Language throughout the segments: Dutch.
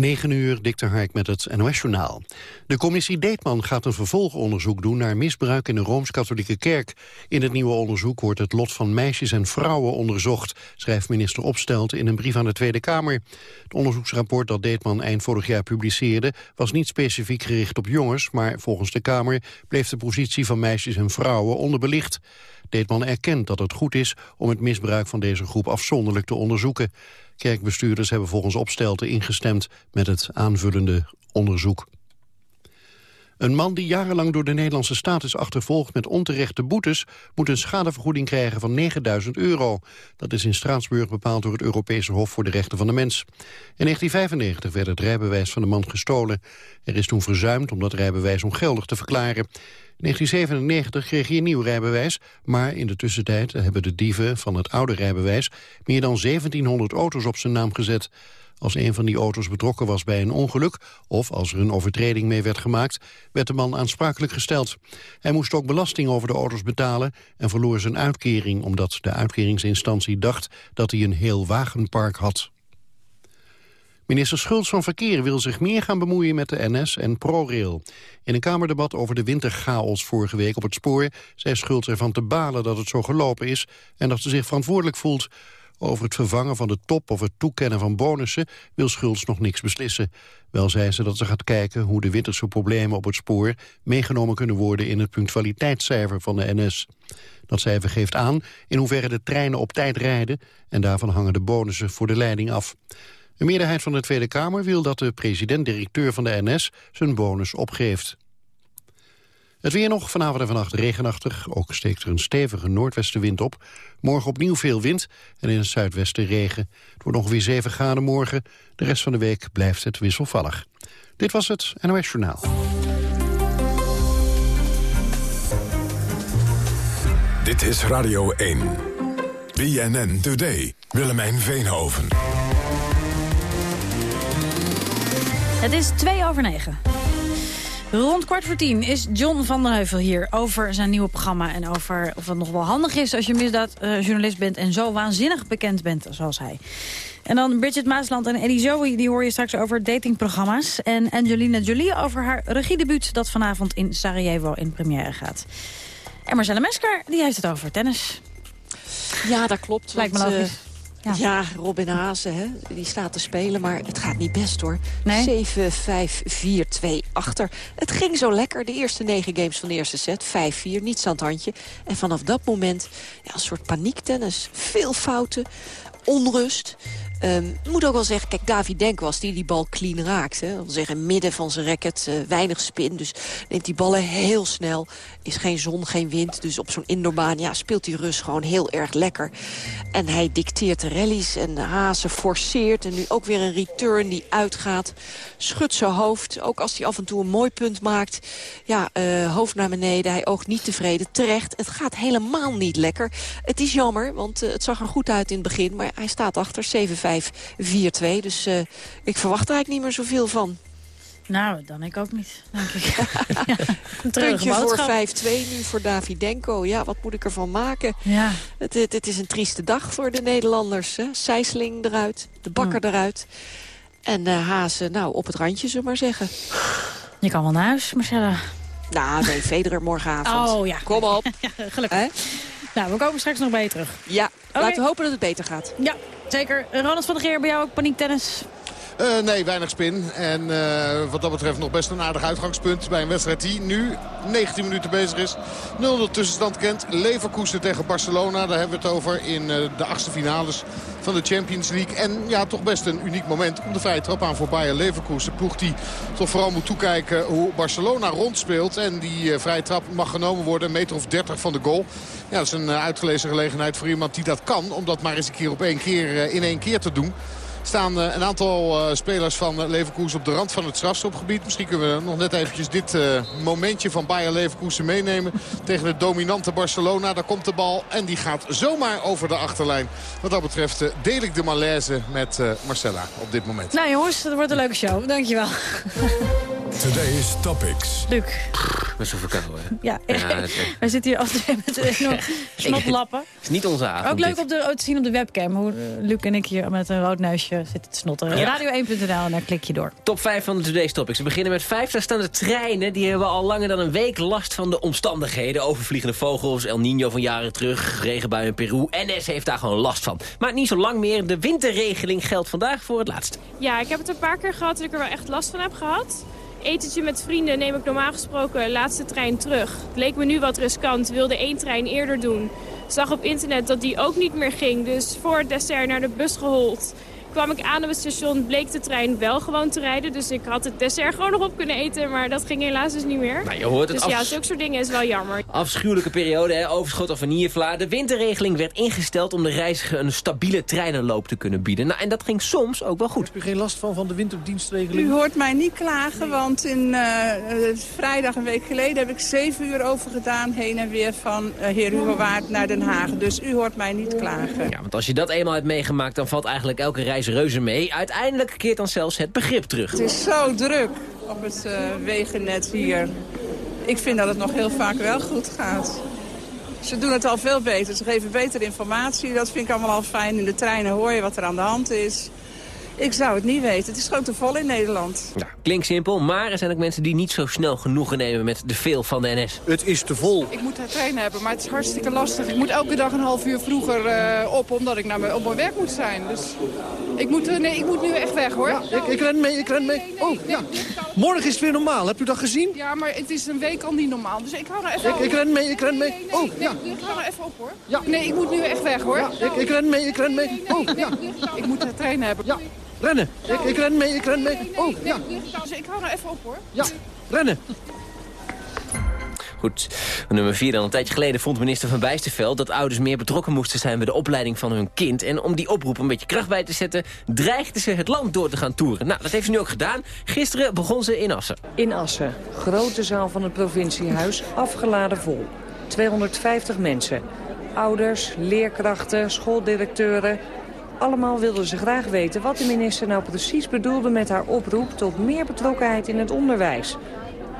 9 uur, Dikter Hark met het NOS-journaal. De commissie Deetman gaat een vervolgonderzoek doen naar misbruik in de Rooms-Katholieke Kerk. In het nieuwe onderzoek wordt het lot van meisjes en vrouwen onderzocht, schrijft minister Opstelten in een brief aan de Tweede Kamer. Het onderzoeksrapport dat Deetman eind vorig jaar publiceerde was niet specifiek gericht op jongens, maar volgens de Kamer bleef de positie van meisjes en vrouwen onderbelicht. Deetman erkent dat het goed is om het misbruik van deze groep afzonderlijk te onderzoeken. Kerkbestuurders hebben volgens Opstelten ingestemd met het aanvullende onderzoek. Een man die jarenlang door de Nederlandse staat is achtervolgd met onterechte boetes... moet een schadevergoeding krijgen van 9000 euro. Dat is in Straatsburg bepaald door het Europese Hof voor de Rechten van de Mens. In 1995 werd het rijbewijs van de man gestolen. Er is toen verzuimd om dat rijbewijs ongeldig te verklaren. In 1997 kreeg hij een nieuw rijbewijs, maar in de tussentijd hebben de dieven van het oude rijbewijs meer dan 1700 auto's op zijn naam gezet. Als een van die auto's betrokken was bij een ongeluk... of als er een overtreding mee werd gemaakt, werd de man aansprakelijk gesteld. Hij moest ook belasting over de auto's betalen... en verloor zijn uitkering omdat de uitkeringsinstantie dacht... dat hij een heel wagenpark had. Minister Schultz van Verkeer wil zich meer gaan bemoeien met de NS en ProRail. In een Kamerdebat over de winterchaos vorige week op het spoor... zei Schultz ervan te balen dat het zo gelopen is... en dat ze zich verantwoordelijk voelt. Over het vervangen van de top of het toekennen van bonussen... wil Schultz nog niks beslissen. Wel zei ze dat ze gaat kijken hoe de winterse problemen op het spoor... meegenomen kunnen worden in het punctualiteitscijfer van de NS. Dat cijfer geeft aan in hoeverre de treinen op tijd rijden... en daarvan hangen de bonussen voor de leiding af. Een meerderheid van de Tweede Kamer wil dat de president-directeur van de NS zijn bonus opgeeft. Het weer nog, vanavond en vannacht regenachtig. Ook steekt er een stevige noordwestenwind op. Morgen opnieuw veel wind en in het zuidwesten regen. Het wordt ongeveer 7 graden morgen. De rest van de week blijft het wisselvallig. Dit was het NOS Journaal. Dit is Radio 1. BNN Today. Willemijn Veenhoven. Het is twee over negen. Rond kwart voor tien is John van den Heuvel hier over zijn nieuwe programma... en over of het nog wel handig is als je misdaadjournalist bent... en zo waanzinnig bekend bent zoals hij. En dan Bridget Maasland en Eddie Zoe, die hoor je straks over datingprogramma's. En Angelina Jolie over haar regiedebuut... dat vanavond in Sarajevo in première gaat. En Marcella Mesker, die heeft het over tennis. Ja, dat klopt. Lijkt me logisch. eh, Ja. Ja. Robin Hazen, hè, die staat te spelen, maar het gaat niet best hoor. Nee? 7, 5, 4, 2 achter. Het ging zo lekker, de eerste negen games van de eerste set. 5-4, niets aan het handje. En vanaf dat moment, ja, een soort paniektennis. Veel fouten, onrust. Ehm, Ik moet ook wel zeggen, kijk, David Denk was die die bal clean raakt. Zeggen, midden van zijn racket, eh, weinig spin. Dus neemt die ballen heel snel. Is geen zon, geen wind. Dus op zo'n indoorbaan ja, speelt die Rus gewoon heel erg lekker. En hij dicteert de rallies en Hazen forceert. En nu ook weer een return die uitgaat. Schudt zijn hoofd, ook als hij af en toe een mooi punt maakt. Ja, eh, hoofd naar beneden, hij oogt niet tevreden. Terecht, het gaat helemaal niet lekker. Het is jammer, want eh, het zag er goed uit in het begin. Maar hij staat achter, 7-5, 4-2. Dus eh, ik verwacht er eigenlijk niet meer zoveel van. Nou, dan ik ook niet, denk ik. ja, Puntje voor boodschap. 5-2, nu voor Davidenko. Ja, wat moet ik ervan maken? Ja, Het, het, het is een trieste dag voor de Nederlanders. Hè? Sijsling eruit, de bakker eruit. En eh Hazen, nou, op het randje, zullen we maar zeggen. je kan wel naar huis, Marcella. Nou, nee, Federer morgenavond. Oh ja. Kom op. Ja, gelukkig. Hè? Nou, we komen straks nog bij je terug. Ja, laten we hopen dat het beter gaat. Ja, zeker. Ronald van der Geer, bij jou ook paniektennis. Eh, nee, weinig spin. En eh, wat dat betreft nog best een aardig uitgangspunt bij een wedstrijd die nu 19 minuten bezig is. 0-0 tussenstand kent. Leverkusen tegen Barcelona. Daar hebben we het over in eh, de achtste finales van de Champions League. En ja, toch best een uniek moment. Komt de vrije trap aan voor Bayer Leverkusen. Ploeg die toch vooral moet toekijken hoe Barcelona rondspeelt. En die vrije trap mag genomen worden. Een meter of 30 van de goal. Ja, dat is een uitgelezen gelegenheid voor iemand die dat kan. Om dat maar eens een keer op één keer in één keer te doen staan eh, een aantal eh, spelers van Leverkusen op de rand van het strafschopgebied. Misschien kunnen we nog net eventjes dit eh, momentje van Bayer Leverkusen meenemen. Tegen het dominante Barcelona. Daar komt de bal en die gaat zomaar over de achterlijn. Wat dat betreft deel ik de malaise met eh, Marcella op dit moment. Nou jongens, dat wordt een leuke show. Dankjewel. Today's Topics. Luc. Met zo'n verkouden. Ja, Ja, het- wij zitten hier altijd met enorm snotlappen. Het is niet onze avond. Ook leuk dit. de, te zien op de webcam hoe Luc en ik hier met een rood neusje zitten te snotteren. Ja. Radio1.nl en daar klik je door. Top 5 van de Today's Topics. We beginnen met 5. Daar staan de treinen. Die hebben al langer dan een week last van de omstandigheden. Overvliegende vogels, El Nino van jaren terug, regenbui in Peru. NS heeft daar gewoon last van. Maar niet zo lang meer. De winterregeling geldt vandaag voor het laatst. Ja, ik heb het een paar keer gehad dat ik er wel echt last van heb gehad. Etentje met vrienden neem ik normaal gesproken laatste trein terug. Het leek me nu wat riskant, wilde één trein eerder doen. Zag op internet dat die ook niet meer ging, dus voor het dessert naar de bus gehold. Kwam ik aan op het station, bleek de trein wel gewoon te rijden. Dus ik had het dessert gewoon nog op kunnen eten, maar dat ging helaas dus niet meer. Nou, je hoort het dus ja, zulke soort dingen is wel jammer. Afschuwelijke periode, hè? overschot aan vanillevla. De winterregeling werd ingesteld om de reiziger een stabiele treinenloop te kunnen bieden. Nou, en dat ging soms ook wel goed. Heb u geen last van, van de winterdienstregeling? U hoort mij niet klagen, want in eh, eh, vrijdag een week geleden heb ik zeven uur over gedaan heen en weer van uh, Heer Hugowaard naar Den Haag. Dus u hoort mij niet klagen. Ja, want als je dat eenmaal hebt meegemaakt, dan valt eigenlijk elke reis reuze mee. Uiteindelijk keert dan zelfs het begrip terug. Het is zo druk op het uh, wegennet hier. Ik vind dat het nog heel vaak wel goed gaat. Ze doen het al veel beter. Ze geven beter informatie. Dat vind ik allemaal al fijn. In de treinen hoor je wat er aan de hand is. Ik zou het niet weten. Het is gewoon te vol in Nederland. Ja, klinkt simpel, maar er zijn ook mensen die niet zo snel genoegen nemen met de veel van de NS. Het is te vol. Ik moet haar trein hebben, maar het is hartstikke lastig. Ik moet elke dag een half uur vroeger uh, op, omdat ik naar mijn, op mijn werk moet zijn. Dus ik moet, uh, nee, ik moet nu echt weg, hoor. Ja, ik, ik ren mee, ik ren mee. Nee, nee, oh, ja. Morgen is het weer normaal. Hebt u dat gezien? Ja, maar het is een week al niet normaal. Dus ik hou nou even ik, ik ren mee, ik ren mee. Nee, oh, ja. ik hou nou even op, hoor. Ja. Nee, ik moet nu echt weg, hoor. Ja, ik, ik ren mee, ik ren mee. Oh, ja. Ik moet haar trein hebben. Ja. Rennen. Ik, ik ren mee, ik ren mee. Oh, ja. Ik hou nou even op, hoor. Ja, rennen. Goed, nummer 4 dan. Een tijdje geleden vond minister Van Bijsterveld... dat ouders meer betrokken moesten zijn bij de opleiding van hun kind. En om die oproep een beetje kracht bij te zetten... dreigde ze het land door te gaan toeren. Nou, dat heeft ze nu ook gedaan. Gisteren begon ze in Assen. In Assen, grote zaal van het provinciehuis, afgeladen vol. 250 mensen. Ouders, leerkrachten, schooldirecteuren... Allemaal wilden ze graag weten wat de minister nou precies bedoelde met haar oproep tot meer betrokkenheid in het onderwijs.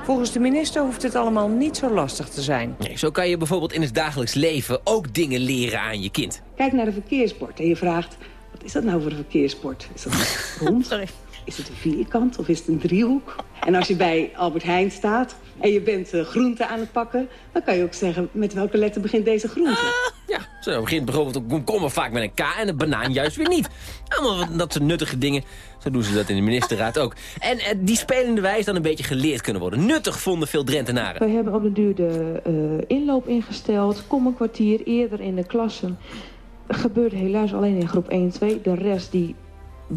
Volgens de minister hoeft het allemaal niet zo lastig te zijn. Nee, zo kan je bijvoorbeeld in het dagelijks leven ook dingen leren aan je kind. Kijk naar een verkeersbord en je vraagt, wat is dat nou voor een verkeersbord? Is dat een rond? Sorry. Is het een vierkant of is het een driehoek? En als je bij Albert Heijn staat en je bent uh, groente aan het pakken... dan kan je ook zeggen, met welke letter begint deze groente? Ah, ja, zo begint bijvoorbeeld een komkommer vaak met een K en een banaan juist weer niet. Allemaal dat soort nuttige dingen. Zo doen ze dat in de ministerraad ook. En uh, die spelende wijze dan een beetje geleerd kunnen worden. Nuttig vonden veel Drentenaren. We hebben op de duur de uh, inloop ingesteld. Kom een kwartier eerder in de klassen. Gebeurt helaas alleen in groep 1 en 2. De rest die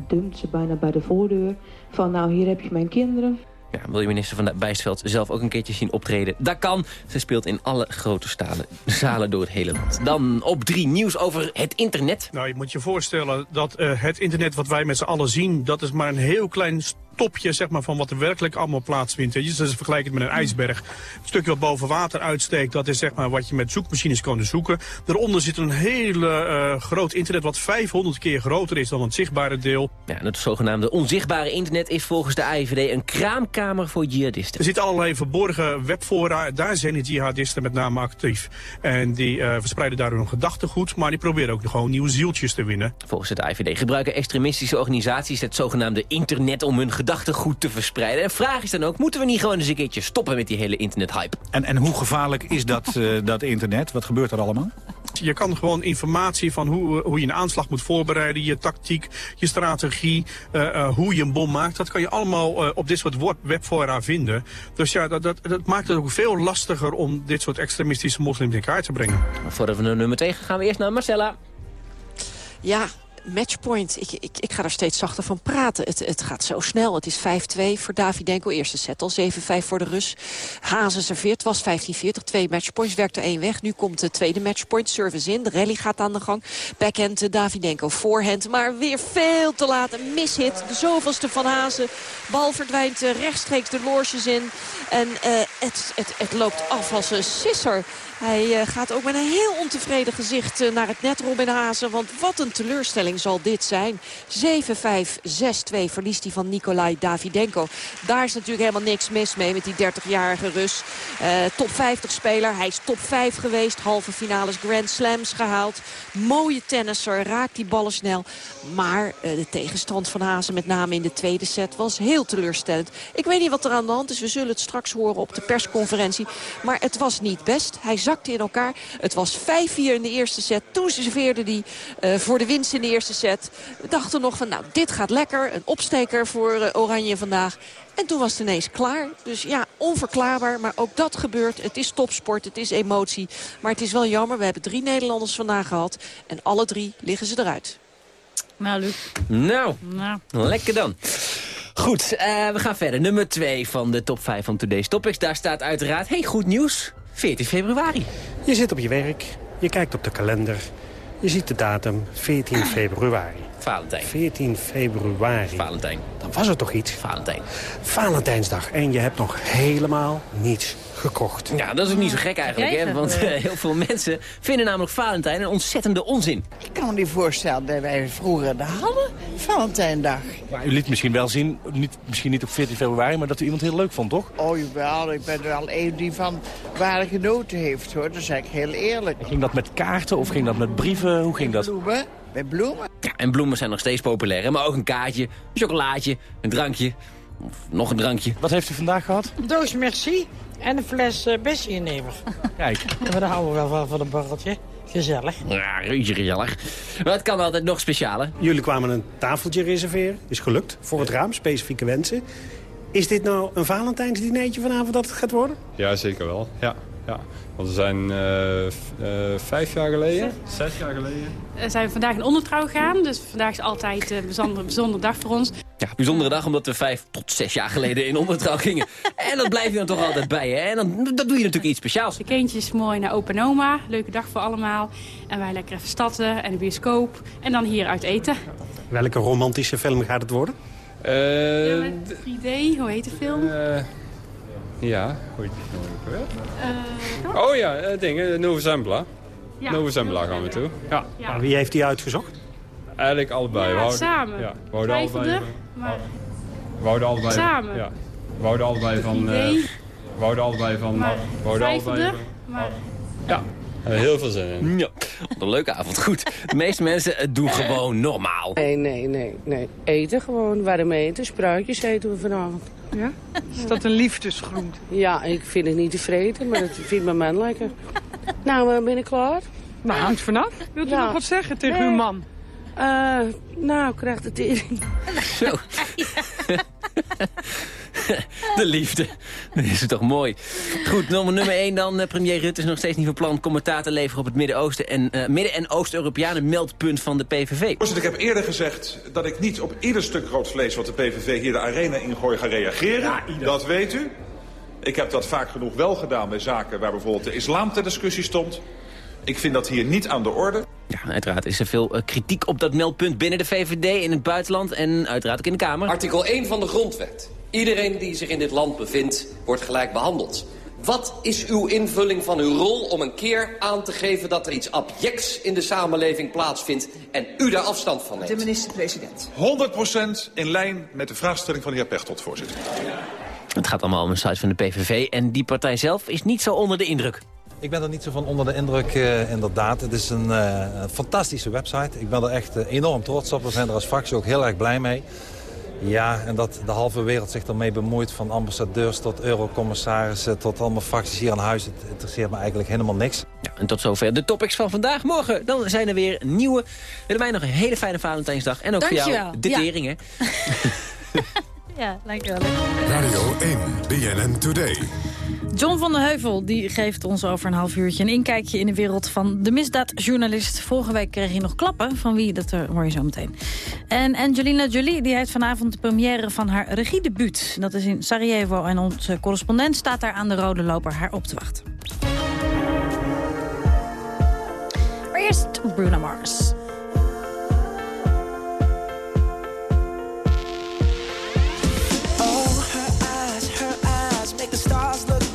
dumpt ze bijna bij de voordeur. Van nou, hier heb je mijn kinderen. Ja, wil je minister van Bijsveld zelf ook een keertje zien optreden? Dat kan. Ze speelt in alle grote stalen, zalen door het hele land. Dan op drie nieuws over het internet. Nou, je moet je voorstellen dat uh, het internet wat wij met z'n allen zien... dat is maar een heel klein topje zeg maar, van wat er werkelijk allemaal plaatsvindt. Dus dat is vergelijkend met een ijsberg. Het stukje wat boven water uitsteekt, dat is zeg maar, wat je met zoekmachines kan zoeken. Daaronder zit een hele uh, groot internet wat 500 keer groter is dan het zichtbare deel. Ja, en het zogenaamde onzichtbare internet is volgens de AIVD een kraamkamer voor jihadisten. Er zitten allerlei verborgen webfora, daar zijn de jihadisten met name actief. En die uh, verspreiden daardoor hun gedachtegoed, maar die proberen ook gewoon nieuwe zieltjes te winnen. Volgens het AIVD gebruiken extremistische organisaties het zogenaamde internet om hun gedachtegoed te verspreiden. En vraag is dan ook, moeten we niet gewoon eens een keertje stoppen met die hele internethype? En, en hoe gevaarlijk is dat, uh, dat internet? Wat gebeurt er allemaal? Je kan gewoon informatie van hoe, hoe je een aanslag moet voorbereiden, je tactiek, je strategie, uh, uh, hoe je een bom maakt. Dat kan je allemaal op dit soort webfora vinden. Dus ja, dat, dat, dat, maakt het ook veel lastiger om dit soort extremistische moslims in kaart te brengen. Maar voordat we naar nummer 2 gaan, gaan we eerst naar Marcella. Ja, matchpoint. Ik, ik, ik ga er steeds zachter van praten. Het, het gaat zo snel. Het is 5-2 voor Davidenko. Eerste set al 7-5 voor de Rus. Hazen serveert. was 15-40. Twee matchpoints. Werkt er één weg. Nu komt de tweede matchpoint. Service in. De rally gaat aan de gang. Backhand Davidenko. Voorhand. Maar weer veel te laat. Een mishit. De zoveelste van Hazen. Bal verdwijnt rechtstreeks de loges in. En uh, het, het, het loopt af als een sisser. Hij uh, gaat ook met een heel ontevreden gezicht uh, naar het net Robin Hazen. Want wat een teleurstelling zal dit zijn. 7-5, 6-2 verliest hij van Nikolai Davidenko. Daar is natuurlijk helemaal niks mis mee met die 30-jarige Rus. Uh, top 50 speler. Hij is top 5 geweest. Halve finales Grand Slams gehaald. Mooie tennisser. Raakt die ballen snel. Maar de tegenstand van Hazen met name in de tweede set was heel teleurstellend. Ik weet niet wat er aan de hand is. We zullen het straks horen op de persconferentie. Maar het was niet best. Hij zakte in elkaar. Het was 5-4 in de eerste set. Toen serveerde hij uh, voor de winst in de eerste set. We dachten nog van, nou, dit gaat lekker. Een opsteker voor uh, Oranje vandaag. En toen was het ineens klaar. Dus ja, onverklaarbaar. Maar ook dat gebeurt. Het is topsport, het is emotie. Maar het is wel jammer. We hebben drie Nederlanders vandaag gehad. En alle drie liggen ze eruit. Nou, Luc. Nou, nou. lekker dan. Goed, uh, we gaan verder. Nummer 2 van de top 5 van Today's Topics. Daar staat uiteraard, hey, goed nieuws. 14 februari. Je zit op je werk, je kijkt op de kalender. Je ziet de datum 14 februari. Valentijn. 14 februari. Valentijn. Dan was er toch iets? Valentijn. Valentijnsdag. En je hebt nog helemaal niets gekocht. Ja, dat is ook niet zo gek eigenlijk, hè? Want uh, heel veel mensen vinden namelijk Valentijn een ontzettende onzin. Ik kan me niet voorstellen dat wij vroeger de hadden, Valentijndag. Maar u liet misschien wel zien, niet, misschien niet op 14 februari, maar dat u iemand heel leuk vond, toch? Oh jawel, ik ben wel een die van waar genoten heeft, hoor. Dat zeg ik heel eerlijk. Ging dat met kaarten of ging dat met brieven? Hoe ging dat? Bloemen. Met bloemen. Ja, en bloemen zijn nog steeds populair, hè? maar ook een kaartje, een chocolaatje, een drankje. Of nog een drankje. Wat heeft u vandaag gehad? Een doos merci en een fles uh, Bessie-nemer. Kijk. En dan houden we wel van, van een borreltje. Gezellig. Ja, reuze gezellig. Maar het kan altijd nog specialer. Jullie kwamen een tafeltje reserveren. Is gelukt. Voor het raam. Specifieke wensen. Is dit nou een Valentijnsdineetje vanavond dat het gaat worden? Ja, zeker wel. Ja. Ja, want we zijn uh, uh, vijf jaar geleden, zes, zes jaar geleden. We zijn vandaag in ondertrouw gegaan, dus vandaag is altijd een bijzondere, bijzondere dag voor ons. Ja, bijzondere dag omdat we vijf tot zes jaar geleden in ondertrouw gingen. en dat blijf je dan toch altijd bij, hè? En dan dat doe je natuurlijk iets speciaals. De kindjes mooi naar opa en oma, leuke dag voor allemaal. En wij lekker even statten en de bioscoop en dan hier uit eten. Welke romantische film gaat het worden? Uh, ja, 3D, hoe heet de film? Ja, hoe heet die nou ook weer? oh ja, uh, dingen, Nova Zembla. Ja, Nova Zembla gaan we toe. Ja. ja. Maar wie heeft die uitgezocht? Eigenlijk allebei. Ja, we houden, samen. Ja, we houden allebei, maar... we houden allebei Samen. Ja, we houden allebei van... Uh, we houden allebei van... Maar we houden allebei van, maar... Ja, heel veel zin in. Ja, wat een leuke avond. Goed, de meeste mensen doen gewoon normaal. Nee, nee, nee, nee. Eten gewoon, warm eten, spruitjes eten we vanavond. Ja? Is dat een liefdesgroente? Ja, ik vind het niet te vreten, maar dat vindt mijn man lekker. Nou, ben ik klaar? Nou, hangt vanaf. Wilt u Ja. nog wat zeggen tegen Nee. uw man? Eh, nou, krijg de tering. Zo. De liefde. Dat is toch mooi. Goed, nummer, nummer 1 dan. Eh, Premier Rutte is nog steeds niet van plan commentaar te leveren op het Midden-Oosten en eh, Midden- en Oost-Europeanen meldpunt van de PVV. Voorzitter, ik heb eerder gezegd dat ik niet op ieder stuk rood vlees wat de PVV hier de arena ingooit ga reageren. dat weet u. Ik heb dat vaak genoeg wel gedaan bij zaken waar bijvoorbeeld de islam ter discussie stond. Ik vind dat hier niet aan de orde. Ja, uiteraard is er veel eh, kritiek op dat meldpunt binnen de VVD in het buitenland en uiteraard ook in de Kamer. Artikel 1 van de Grondwet. Iedereen die zich in dit land bevindt, wordt gelijk behandeld. Wat is uw invulling van uw rol om een keer aan te geven dat er iets abjects in de samenleving plaatsvindt en u daar afstand van neemt? De minister-president. 100% in lijn met de vraagstelling van de heer Pechtold, voorzitter. Het gaat allemaal om een site van de PVV en die partij zelf is niet zo onder de indruk. Ik ben er niet zo van onder de indruk, eh, inderdaad. Het is een eh, fantastische website. Ik ben er echt eh, enorm trots op. We zijn er als fractie ook heel erg blij mee. Ja, en dat de halve wereld zich ermee bemoeit... van ambassadeurs tot eurocommissarissen tot allemaal fracties hier aan huis... het interesseert me eigenlijk helemaal niks. Ja, en tot zover de topics van vandaag. Morgen dan zijn er weer nieuwe. Willen wij nog een hele fijne Valentijnsdag. En ook voor jou de Ja. tering, hè? Ja, dankjewel. Radio 1, BNN Today. John van den Heuvel die geeft ons over een half uurtje een inkijkje in de wereld van de misdaadjournalist. Vorige week kreeg hij nog klappen, van wie, dat eh, hoor je zo meteen. En Angelina Jolie die heeft vanavond de première van haar regiedebuut. Dat is in Sarajevo en onze correspondent staat daar aan de rode loper haar op te wachten. Maar eerst Bruno Mars.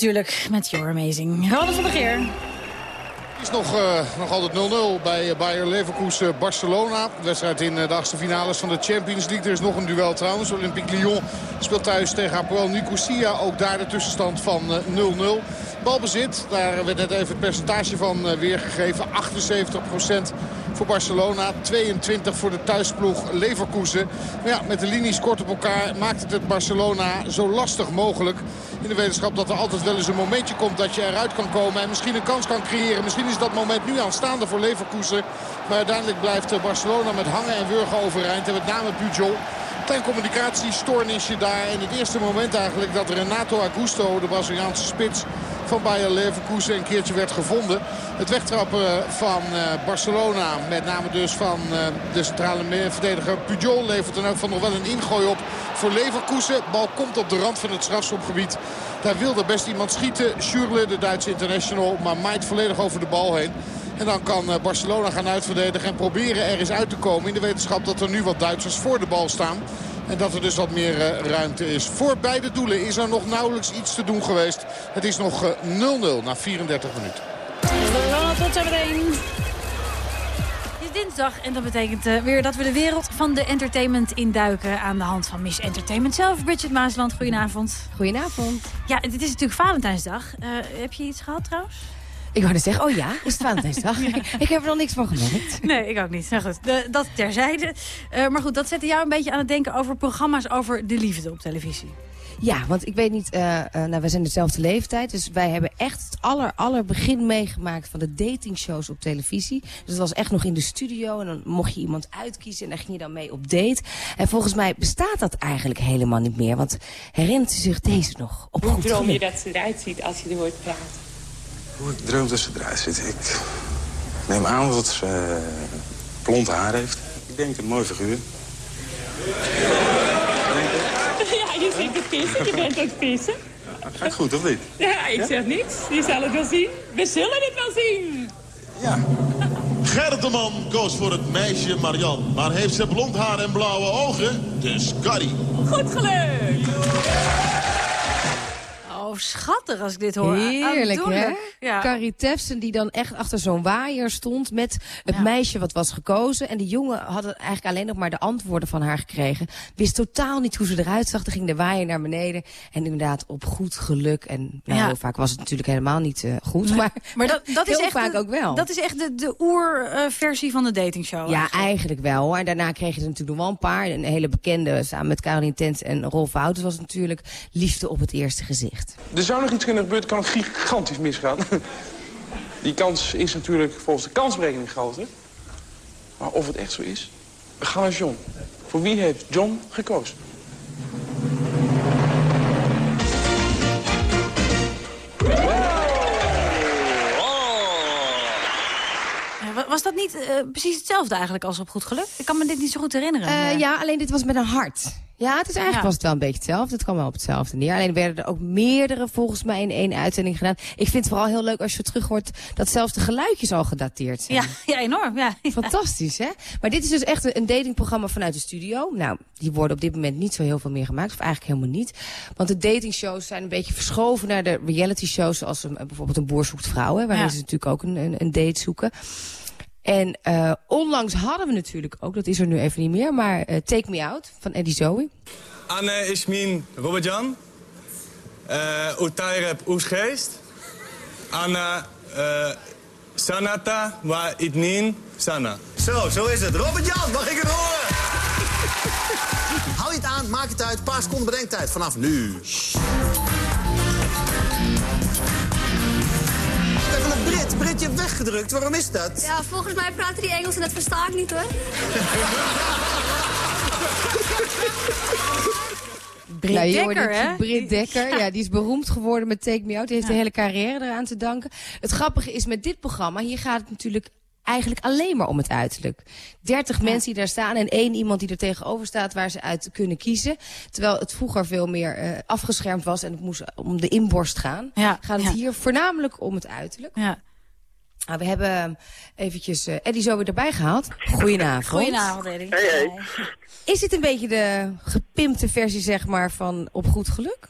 natuurlijk, met You're Amazing. Ronald van der Geer. Het is nog, eh, nog altijd 0-0 bij eh, Bayer Leverkusen Barcelona. De wedstrijd in eh, de achtste finales van de Champions League. Er is nog een duel trouwens. Olympique Lyon speelt thuis tegen Apoel Nicosia. Ook daar de tussenstand van eh, 0-0. Balbezit, daar werd net even het percentage van eh, weergegeven. 78% voor Barcelona, 22 voor de thuisploeg Leverkusen. Maar ja, met de linies kort op elkaar maakt het het Barcelona zo lastig mogelijk. In de wetenschap dat er altijd wel eens een momentje komt dat je eruit kan komen. En misschien een kans kan creëren. Misschien is dat moment nu aanstaande voor Leverkusen. Maar uiteindelijk blijft Barcelona met hangen en wurgen overeind. En met name Pujol. Klein communicatiestoornisje daar. En het eerste moment eigenlijk dat Renato Augusto, de Braziliaanse spits van Bayer Leverkusen een keertje werd gevonden. Het wegtrappen van eh, Barcelona, met name dus van eh, de centrale verdediger Pujol... levert dan van nog wel een ingooi op voor Leverkusen. Bal komt op de rand van het strafschopgebied. Daar wilde best iemand schieten. Schürrle, de Duitse international, maar maait volledig over de bal heen. En dan kan eh, Barcelona gaan uitverdedigen en proberen er eens uit te komen. In de wetenschap dat er nu wat Duitsers voor de bal staan. En dat er dus wat meer eh, ruimte is. Voor beide doelen is er nog nauwelijks iets te doen geweest. Het is nog eh, 0-0 na 34 minuten. Tot zometeen. Het is dinsdag en dat betekent eh, weer dat we de wereld van de entertainment induiken... aan de hand van Miss Entertainment zelf. Bridget Maasland, goedenavond. Goedenavond. Ja, dit is natuurlijk Valentijnsdag. Eh, heb je iets gehad trouwens? Ik wou net zeggen, oh ja, is het Valentijnsdag? ik heb er nog niks van gemerkt. Nee, ik ook niet. Nou goed, de- dat terzijde. Eh, maar goed, dat zette jou een beetje aan het denken over programma's over de liefde op televisie. Ja, want ik weet niet, eh, eh, nou, we zijn dezelfde leeftijd. Dus wij hebben echt het aller, aller begin meegemaakt van de datingshows op televisie. Dus dat was echt nog in de studio. En dan mocht je iemand uitkiezen en daar ging je dan mee op date. En volgens mij bestaat dat eigenlijk helemaal niet meer. Want herinnert u zich deze nog? Op Hoe goed droom je dat ze eruit ziet als je er hoort praten? Hoe ik droom dat ze eruit ziet. Ik neem aan dat ze eh, blond haar heeft. Ik denk een mooi figuur. Ja, je zit te pissen, je bent aan het pissen. Ga ik goed, of niet? Ja, ik zeg niks. Je zal het wel zien. We zullen het wel zien. Ja. Gerdeman koos voor het meisje Marian. Maar heeft ze blond haar en blauwe ogen? Dus Carrie. Goed geluk! Oh, schattig als ik dit hoor. Heerlijk, hè? Ja. Carrie Tefsen die dan echt achter zo'n waaier stond met het meisje wat was gekozen. En die jongen had eigenlijk alleen nog maar de antwoorden van haar gekregen. Wist totaal niet hoe ze eruit zag. Dan ging de waaier naar beneden. En inderdaad op goed geluk. En nou, Ja. heel vaak was het natuurlijk helemaal niet eh, goed. Maar, Maar dat, dat is echt vaak de, ook wel. Dat is echt de, de oerversie van de datingshow. Ja, eigenlijk wel hoor. En daarna kreeg je er natuurlijk nog wel een paar. Een hele bekende, samen met Caroline Tent en Rolf Wouters was natuurlijk liefde op het eerste gezicht. Er zou nog iets kunnen gebeuren, kan gigantisch misgaan. Die kans is natuurlijk volgens de kansberekening groter. Maar of het echt zo is, we gaan naar John. Voor wie heeft John gekozen? Was dat niet eh, precies hetzelfde eigenlijk als op goed geluk? Ik kan me dit niet zo goed herinneren. Eh, Nee. ja, alleen dit was met een hart. Ja, het is eigenlijk Ja. was het wel een beetje hetzelfde. Het kwam wel op hetzelfde neer. Alleen werden er ook meerdere volgens mij in één uitzending gedaan. Ik vind het vooral heel leuk als je terug hoort dat zelfs de geluidjes al gedateerd zijn. Ja, ja, enorm. Ja. Fantastisch, hè? Maar dit is dus echt een- datingprogramma vanuit de studio. Nou, die worden op dit moment niet zo heel veel meer gemaakt. Of eigenlijk helemaal niet. Want de datingshows zijn een beetje verschoven naar de reality shows. Zoals een, bijvoorbeeld een boer zoekt vrouw. Hè, waarin Ja. ze natuurlijk ook een, een, een date zoeken. En eh, onlangs hadden we natuurlijk ook, dat is er nu even niet meer... maar eh, Take Me Out van Eddie Zoe. Anne Ismin Robert-Jan. Uh, Utairep Oesgeest. Anna eh, Sanata Wa Idnin Sana. Zo, zo is het. Robert-Jan, mag ik het horen? Hou je het aan, maak het uit. Een paar seconden bedenktijd vanaf nu. Een Brit. Brit, je hebt weggedrukt. Waarom is dat? Ja, volgens mij praten die Engels en dat versta ik niet hoor. Britt Nou, je Dekker, het, hè? Britt Dekker, ja, die is beroemd geworden met Take Me Out. Die heeft de hele carrière eraan te danken. Het grappige is met dit programma, hier gaat het natuurlijk eigenlijk alleen maar om het uiterlijk. 30 mensen die daar staan en één iemand die er tegenover staat waar ze uit kunnen kiezen. Terwijl het vroeger veel meer eh, afgeschermd was en het moest om de inborst gaan. Ja, Gaat het ja. hier voornamelijk om het uiterlijk. Ja. Nou, we hebben eventjes eh, Eddie zo weer erbij gehaald. Goedenavond. Goedenavond, Eddie. Hey, hey. Is dit een beetje de gepimpte versie zeg maar van Op Goed Geluk?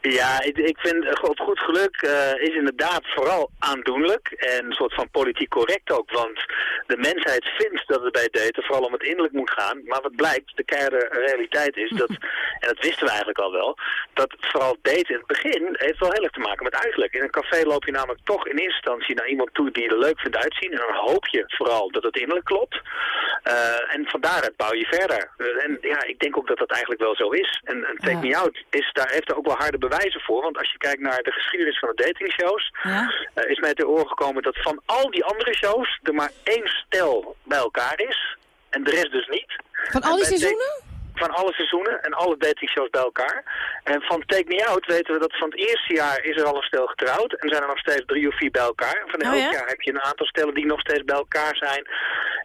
Ja, ik, ik vind eh, op goed geluk eh, is inderdaad vooral aandoenlijk en een soort van politiek correct ook. Want de mensheid vindt dat het bij daten vooral om het innerlijk moet gaan. Maar wat blijkt, de keiharde realiteit is dat, en dat wisten we eigenlijk al wel, dat vooral daten in het begin heeft wel heel erg te maken met uiterlijk. In een café loop je namelijk toch in eerste instantie naar iemand toe die je er leuk vindt uitzien. En dan hoop je vooral dat het innerlijk klopt. Eh, en van daaruit bouw je verder. En ja, ik denk ook dat dat eigenlijk wel zo is. En, en Take Me Out is, daar heeft er ook wel harde bewijzen voor. Want als je kijkt naar de geschiedenis van de datingshows... eh, is mij ter oren gekomen dat van al die andere shows... er maar één stel bij elkaar is. En de rest dus niet. Van al die seizoenen? Van alle seizoenen en alle datingshows bij elkaar. En van Take Me Out weten we dat van het eerste jaar is er al een stel getrouwd. En zijn er nog steeds drie of vier bij elkaar. En van Oh, elk ja? jaar heb je een aantal stellen die nog steeds bij elkaar zijn.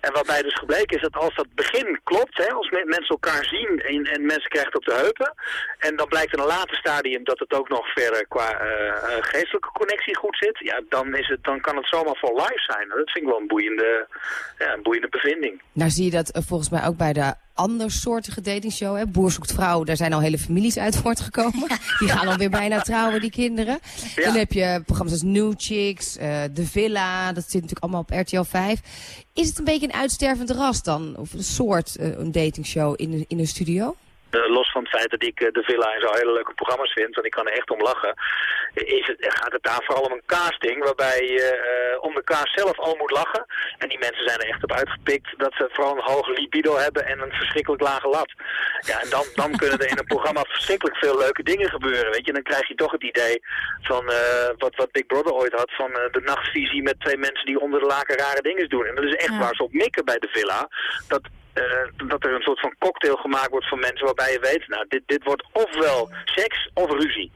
En waarbij dus gebleken is dat als dat begin klopt, hè, als me- mensen elkaar zien en, en mensen krijgen het op de heupen. En dan blijkt in een later stadium dat het ook nog verder qua eh, eh, geestelijke connectie goed zit. Ja, dan, is het, dan kan het zomaar voor life zijn. Dat vind ik wel een boeiende, ja, een boeiende bevinding. Nou zie je dat eh, volgens mij ook bij de andersoortige datingshow. Hè? Boer zoekt vrouw, daar zijn al hele families uit voortgekomen. Die gaan alweer bijna trouwen, die kinderen. Dan heb je programma's als New Chicks, eh The Villa. Dat zit natuurlijk allemaal op RTL 5. Is het een beetje een uitstervend ras dan? Of een soort, eh, een datingshow in, in een studio? Eh, los van het feit dat ik eh, de Villa en zo hele leuke programma's vind, want ik kan er echt om lachen, is het, gaat het daar vooral om een casting waarbij je eh, om de kaas zelf al moet lachen. En die mensen zijn er echt op uitgepikt dat ze vooral een hoge libido hebben en een verschrikkelijk lage lat. Ja, en dan, dan kunnen er in een programma verschrikkelijk veel leuke dingen gebeuren, weet je. Dan krijg je toch het idee van wat, wat Big Brother ooit had, van de nachtvisie met twee mensen die onder de laken rare dingen doen. En dat is echt waar ze op mikken bij de Villa. Dat eh, dat er een soort van cocktail gemaakt wordt van mensen waarbij je weet, nou, dit, dit wordt ofwel seks of ruzie.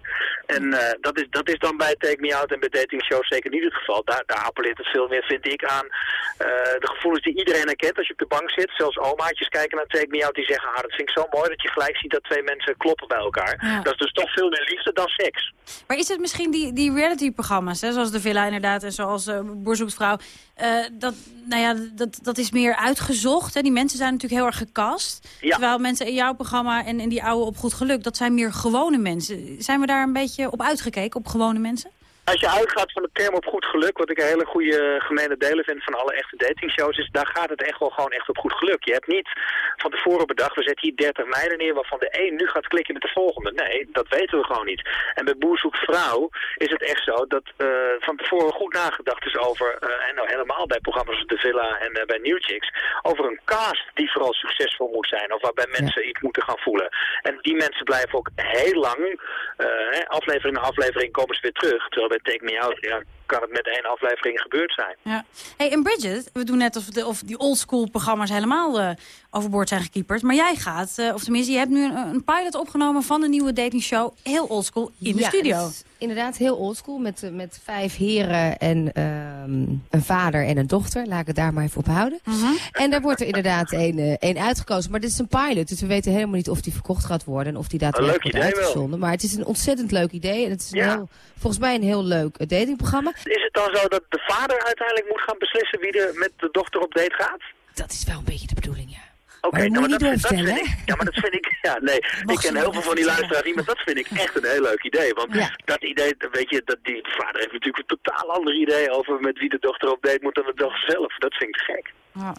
En eh, dat, is, dat is dan bij Take Me Out en bij dating shows zeker niet het geval. Daar, daar appelleert het veel meer, vind ik, aan eh, de gevoelens die iedereen herkent als je op de bank zit. Zelfs omaatjes kijken naar Take Me Out die zeggen, ah, dat vind ik zo mooi dat je gelijk ziet dat twee mensen kloppen bij elkaar. Ja. Dat is dus toch veel meer liefde dan seks. Maar is het misschien die, die reality-programma's, hè, zoals De Villa inderdaad... en zoals Boer zoekt vrouw, eh, dat, nou ja, dat, dat is meer uitgezocht. Hè? Die mensen zijn natuurlijk heel erg gecast. Terwijl mensen in jouw programma en in die oude Op Goed Geluk... dat zijn meer gewone mensen. Zijn we daar een beetje op uitgekeken, op gewone mensen? Als je uitgaat van de term op goed geluk, wat ik een hele goede gemene delen vind van alle echte datingshows, is daar gaat het echt wel gewoon echt op goed geluk. Je hebt niet van tevoren bedacht, we zetten hier 30 meiden neer waarvan de een nu gaat klikken met de volgende. Nee, dat weten we gewoon niet. En bij Boer zoekt vrouw is het echt zo dat uh, van tevoren goed nagedacht is over, uh, en nou helemaal bij programma's als De Villa en uh, bij New Chicks, over een cast die vooral succesvol moet zijn of waarbij mensen ja. iets moeten gaan voelen. En die mensen blijven ook heel lang, aflevering na aflevering komen ze weer terug, terwijl bij Take Me Out, ja, kan het met één aflevering gebeurd zijn. Ja. Hey, en Bridget, we doen net of, de, of die oldschool programma's helemaal uh, overboord zijn gekieperd. Maar jij gaat, uh, of tenminste, je hebt nu een, een, pilot opgenomen van een nieuwe datingshow. Heel oldschool in de ja, studio. Inderdaad, heel oldschool met, met vijf heren en um, een vader en een dochter. Laat ik het daar maar even op houden. Mhm. Uh -huh. En daar wordt er inderdaad één uh, uitgekozen. Maar dit is een pilot, dus we weten helemaal niet of die verkocht gaat worden. En of die daadwerkelijk wordt uitgezonden. Maar het is een ontzettend leuk idee. En het is een ja. heel, volgens mij een heel leuk datingprogramma. Is het dan zo dat de vader uiteindelijk moet gaan beslissen wie er met de dochter op date gaat? Dat is wel een beetje de bedoeling, ja. Oké, okay, nou, dat, dat, dat vind ik, ja, maar dat vind ik, ja, nee, ik ken heel veel van die luisteraars niet, maar dat vind ik echt een heel leuk idee. Want ja. dat idee, weet je, dat die vader heeft natuurlijk een totaal ander idee over met wie de dochter op date moet dan de dochter zelf. Dat vind ik gek. Ja.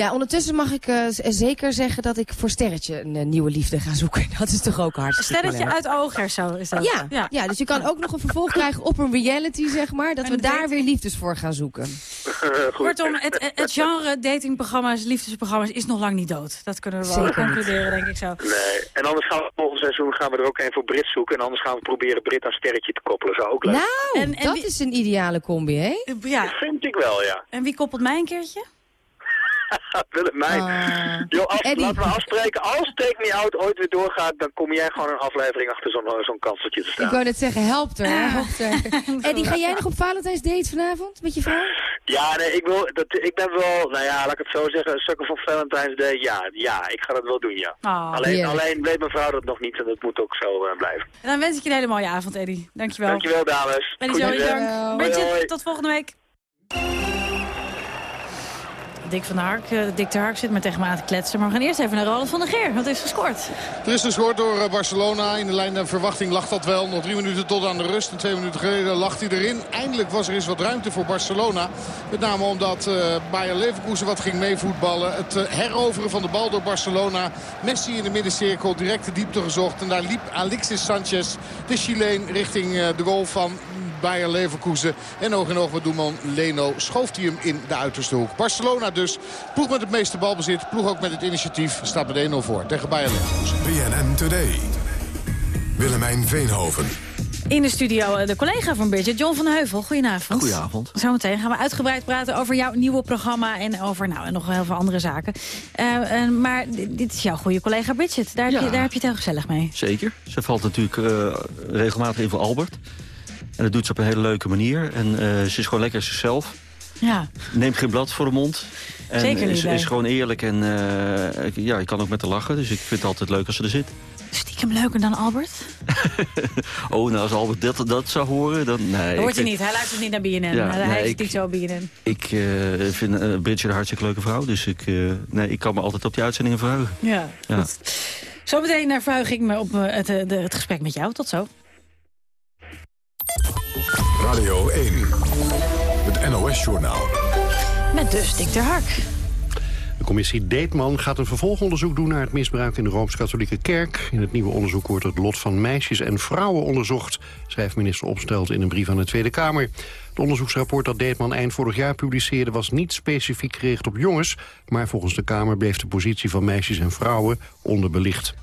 Ja, ondertussen mag ik uh, zeker zeggen dat ik voor Sterretje een uh, nieuwe liefde ga zoeken. Dat is toch ook hartstikke Sterretje leuk. uit Oger zo is dat? Ja, ja. ja, dus je kan ook nog een vervolg krijgen op een reality, zeg maar. Dat en we daar weer liefdes voor gaan zoeken. Kortom, het, het genre datingprogramma's, liefdesprogramma's is nog lang niet dood. Dat kunnen we wel Zeker concluderen, denk ik zo. Nee, en anders gaan we volgend seizoen gaan we er ook een voor Brit zoeken. En anders gaan we proberen Brit aan Sterretje te koppelen. Zou ook leuk Nou, en, en dat wie... is een ideale combi, hè? Ja. Dat vind ik wel, ja. En wie koppelt mij een keertje? Willem mij. Uh, Yo, als, laten we afspreken, als Take Me Out ooit weer doorgaat, dan kom jij gewoon een aflevering achter zo'n zo'n kanseltje te staan. Ik wou net zeggen, helpt er. Helpt er. Eddie, ga jij nog op Valentijns date vanavond met je vrouw? Ja, nee, ik, wil, dat, ik ben wel, nou ja, laat ik het zo zeggen, een sukker van Valentine's Day, ja, ja, ik ga dat wel doen, ja. Oh, alleen, alleen weet mijn vrouw dat nog niet en dat moet ook zo uh, blijven. En dan wens ik je een hele mooie avond, Eddie. Dankjewel. Dankjewel, dames. En dank. Bridget, tot volgende week. Dick van der Hark, uh, Dick ter Hark zit maar tegen te kletsen. Maar we gaan eerst even naar Roland van der Geer. Wat is gescoord? Er is gescoord door Barcelona. In de lijn der verwachting lag dat wel. Nog drie minuten tot aan de rust. En twee minuten geleden lag hij erin. Eindelijk was er eens wat ruimte voor Barcelona. Met name omdat uh, Bayer Leverkusen wat ging meevoetballen. Het heroveren van de bal door Barcelona. Messi in de middencirkel. Direct de diepte gezocht. En daar liep Alexis Sanchez, de Chileen, richting de goal van Bayer Leverkusen. En oog in oog met doelman Leno schoof hij hem in de uiterste hoek. Barcelona dus. Ploeg met het meeste balbezit. Ploeg ook met het initiatief. Staat met 1-0 voor tegen Bayer Leverkusen. BNN Today. Willemijn Veenhoven. In de studio de collega van Bridget, John van Heuvel. Goedenavond. Goedenavond. Zometeen gaan we uitgebreid praten over jouw nieuwe programma... en over nou, en nog heel veel andere zaken. Uh, uh, maar dit is jouw goede collega Bridget. Daar, ja. heb je, daar heb je het heel gezellig mee. Zeker. Ze valt natuurlijk uh, regelmatig in voor Albert. En dat doet ze op een hele leuke manier. En ze is gewoon lekker zichzelf. Ja. Neemt geen blad voor de mond. En Zeker niet, is, is gewoon eerlijk en uh, ja, ik kan ook met haar lachen. Dus ik vind het altijd leuk als ze er zit. Stiekem leuker dan Albert? oh, nou als Albert dat, dat zou horen, dan... Nee, dat hoort hij niet, hij luistert niet naar BNN. Ja, hij nee, is niet zo BNN. Ik uh, vind uh, Bridget een hartstikke leuke vrouw. Dus ik, nee, ik kan me altijd op die uitzendingen verheugen. Ja, ja. Zometeen verheug ik me op het, de, het gesprek met jou. Tot zo. Radio 1, het NOS-journaal. Met dus Dick ter Hark. De commissie Deetman gaat een vervolgonderzoek doen naar het misbruik in de Rooms-Katholieke Kerk. In het nieuwe onderzoek wordt het lot van meisjes en vrouwen onderzocht, schrijft minister Opstelt in een brief aan de Tweede Kamer. Het onderzoeksrapport dat Deetman eind vorig jaar publiceerde was niet specifiek gericht op jongens, maar volgens de Kamer bleef de positie van meisjes en vrouwen onderbelicht.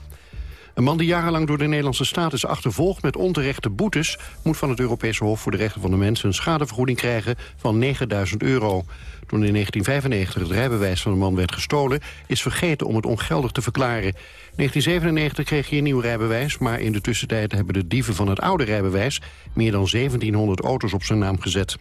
Een man die jarenlang door de Nederlandse staat is achtervolgd met onterechte boetes... moet van het Europese Hof voor de Rechten van de Mens een schadevergoeding krijgen van 9000 euro. Toen in 1995 het rijbewijs van de man werd gestolen... is vergeten om het ongeldig te verklaren. In 1997 kreeg hij een nieuw rijbewijs... maar in de tussentijd hebben de dieven van het oude rijbewijs... meer dan 1700 auto's op zijn naam gezet.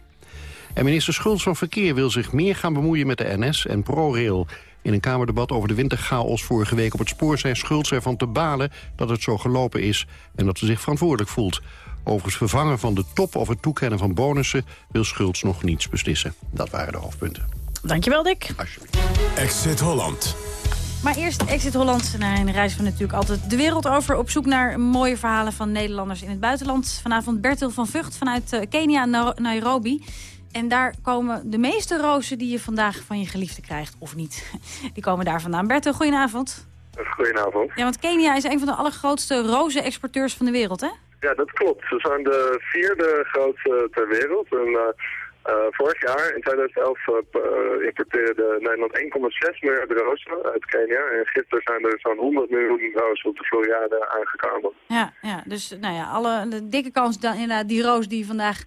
En minister Schultz van Verkeer wil zich meer gaan bemoeien met de NS en ProRail. In een Kamerdebat over de winterchaos vorige week op het spoor... zei Schultz ervan te balen dat het zo gelopen is... en dat ze zich verantwoordelijk voelt. Over het vervangen van de top of het toekennen van bonussen... wil Schultz nog niets beslissen. Dat waren de hoofdpunten. Dankjewel, Dick. Exit Holland. Maar eerst Exit Holland. Naar een reis van natuurlijk altijd de wereld over. Op zoek naar mooie verhalen van Nederlanders in het buitenland. Vanavond Bertil van Vught vanuit eh, Kenia, Na- Nairobi. En daar komen de meeste rozen die je vandaag van je geliefde krijgt, of niet. Die komen daar vandaan. Bertil, goedenavond. Goedenavond. Ja, want Kenia is een van de allergrootste rozenexporteurs van de wereld, hè? Ja, dat klopt. We zijn de vierde grootste ter wereld. En, eh, eh, vorig jaar, in 2011, eh, p- importeerde Nederland 1,6 miljard rozen uit Kenia. En gisteren zijn er zo'n 100 miljoen rozen op de Floriade aangekomen. Ja, ja dus nou ja, alle, de dikke kans dan inderdaad die roos die je vandaag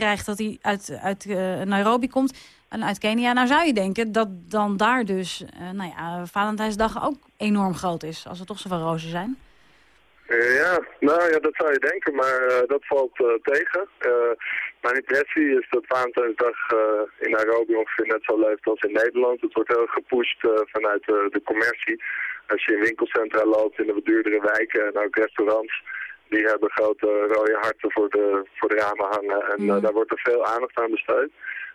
krijgt... dat die uit, uit eh, Nairobi komt en uit Kenia. Nou zou je denken dat dan daar dus, eh, nou ja, Valentijnsdag ook enorm groot is... als er toch zoveel rozen zijn. Eh, ja, nou ja, dat zou je denken, maar dat valt tegen. Mijn impressie is dat Valentijnsdag in Nairobi ongeveer net zo leeft als in Nederland. Het wordt heel gepusht vanuit de, de commercie. Als je in winkelcentra loopt in de duurdere wijken en ook restaurants, die hebben grote rode harten voor de, voor de ramen hangen. En eh, daar wordt er veel aandacht aan besteed.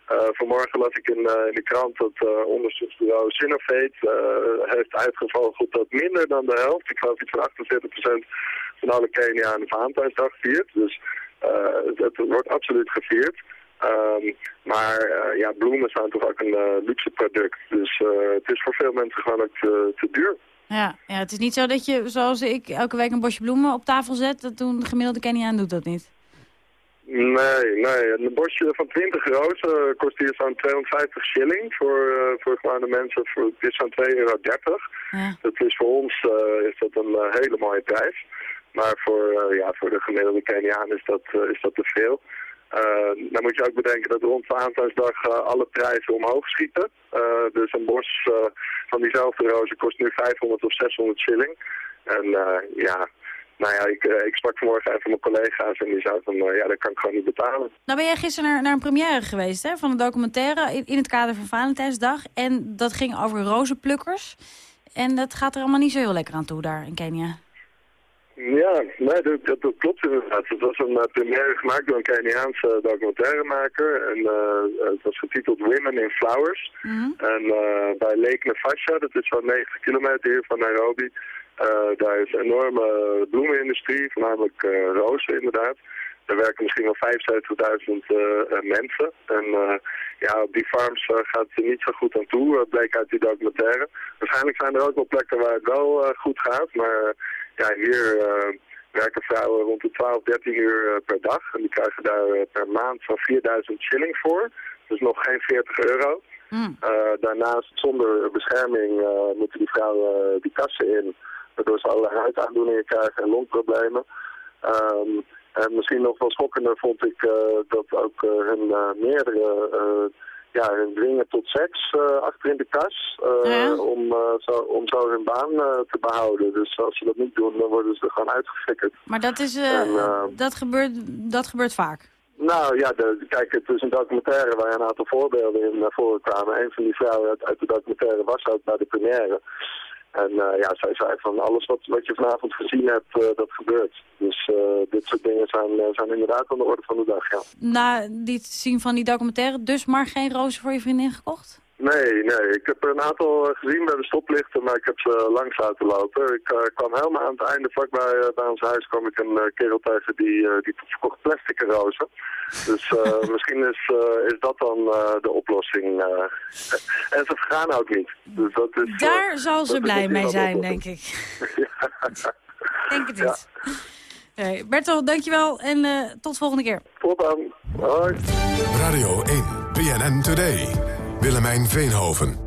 Eh, vanmorgen las ik in, eh, in de krant dat eh, onderzoeksbureau Sinovate eh, heeft uitgevogeld dat minder dan de helft, ik geloof iets van 48% van alle Kenianen de Valentijnsdag viert. Dus het, het wordt absoluut gevierd. Ehm, maar ja, bloemen zijn toch ook een luxe product. Dus het is voor veel mensen gewoon ook te, te duur. Ja, ja, het is niet zo dat je, zoals ik, elke week een bosje bloemen op tafel zet. Dat doen de gemiddelde Keniaan doet dat niet. Nee, nee. Een bosje van 20 rozen kost hier zo'n 250 shilling voor, eh, voor gewone mensen. Voor, het is zo'n 2,30 euro. Dat is voor ons eh, is dat een eh, hele mooie prijs. Maar voor, eh, ja, voor de gemiddelde Keniaan is dat, eh, is dat te veel. Eh, dan moet je ook bedenken dat rond Valentijnsdag eh, alle prijzen omhoog schieten. Eh, dus een bos van diezelfde rozen kost nu 500 of 600 shilling. En ja, nou ja, ik, ik sprak vanmorgen even mijn collega's en die zeiden van, ja, dat kan ik gewoon niet betalen. Nou ben jij gisteren naar, naar een première geweest hè, van een documentaire in, in het kader van Valentijnsdag. En dat ging over rozenplukkers. En dat gaat er allemaal niet zo heel lekker aan toe daar in Kenia. Ja, nee, dat, dat, dat klopt inderdaad. Het was een uh, première gemaakt door een Keniaanse documentairemaker. En eh, het was getiteld Women in Flowers. En eh, bij Lake Nefasha, dat is zo'n 90 kilometer hier van Nairobi, eh, daar is een enorme bloemenindustrie, voornamelijk eh, rozen inderdaad. Er werken misschien wel 75.000 eh, eh, mensen. En eh, ja, op die farms eh, gaat het er niet zo goed aan toe, eh, bleek uit die documentaire. Waarschijnlijk zijn er ook wel plekken waar het wel eh, goed gaat, maar eh, ja, hier eh, werken vrouwen rond de 12, 13 uur eh, per dag. En die krijgen daar eh, per maand zo'n 4000 shilling voor. Dus nog geen 40 euro. Eh, daarnaast, zonder bescherming, moeten die vrouwen die kassen in. Waardoor ze allerlei huidaandoeningen krijgen en longproblemen. Ehm, en misschien nog wel schokkender vond ik dat ook hun meerdere ja, hun dwingen tot seks eh, achter in de kas. eh, om, eh, zo, om zo hun baan te behouden. Dus als ze dat niet doen, dan worden ze er gewoon uitgeflikkerd. Maar dat, is, eh, En, dat, gebeurt, dat gebeurt vaak. Nou ja, de, kijk, het is een documentaire waar een aantal voorbeelden in naar voren kwamen. Een van die vrouwen uit, uit de documentaire was ook bij de première. En eh, ja, zij zei van alles wat, wat je vanavond gezien hebt, eh, dat gebeurt. Dus eh, dit soort dingen zijn, zijn inderdaad aan de orde van de dag, ja. Na dit zien van die documentaire, dus maar geen rozen voor je vriendin gekocht? Nee, nee. Ik heb er een aantal eh, gezien bij de stoplichten, maar ik heb ze langs laten lopen. Ik eh, kwam helemaal aan het einde, vlakbij uh, bij ons huis, kwam ik een uh, kerel tegen die, uh, die verkocht plastic rozen. Dus uh, misschien is, uh, is dat dan de oplossing. en ze vergaan ook niet. Dus dat is, Daar zal ze blij mee zijn, denk ik. denk het niet. Ja. Nee, Bertel, dankjewel en tot volgende keer. Tot dan. Hoi. Radio 1, BNN Today. Willemijn Veenhoven.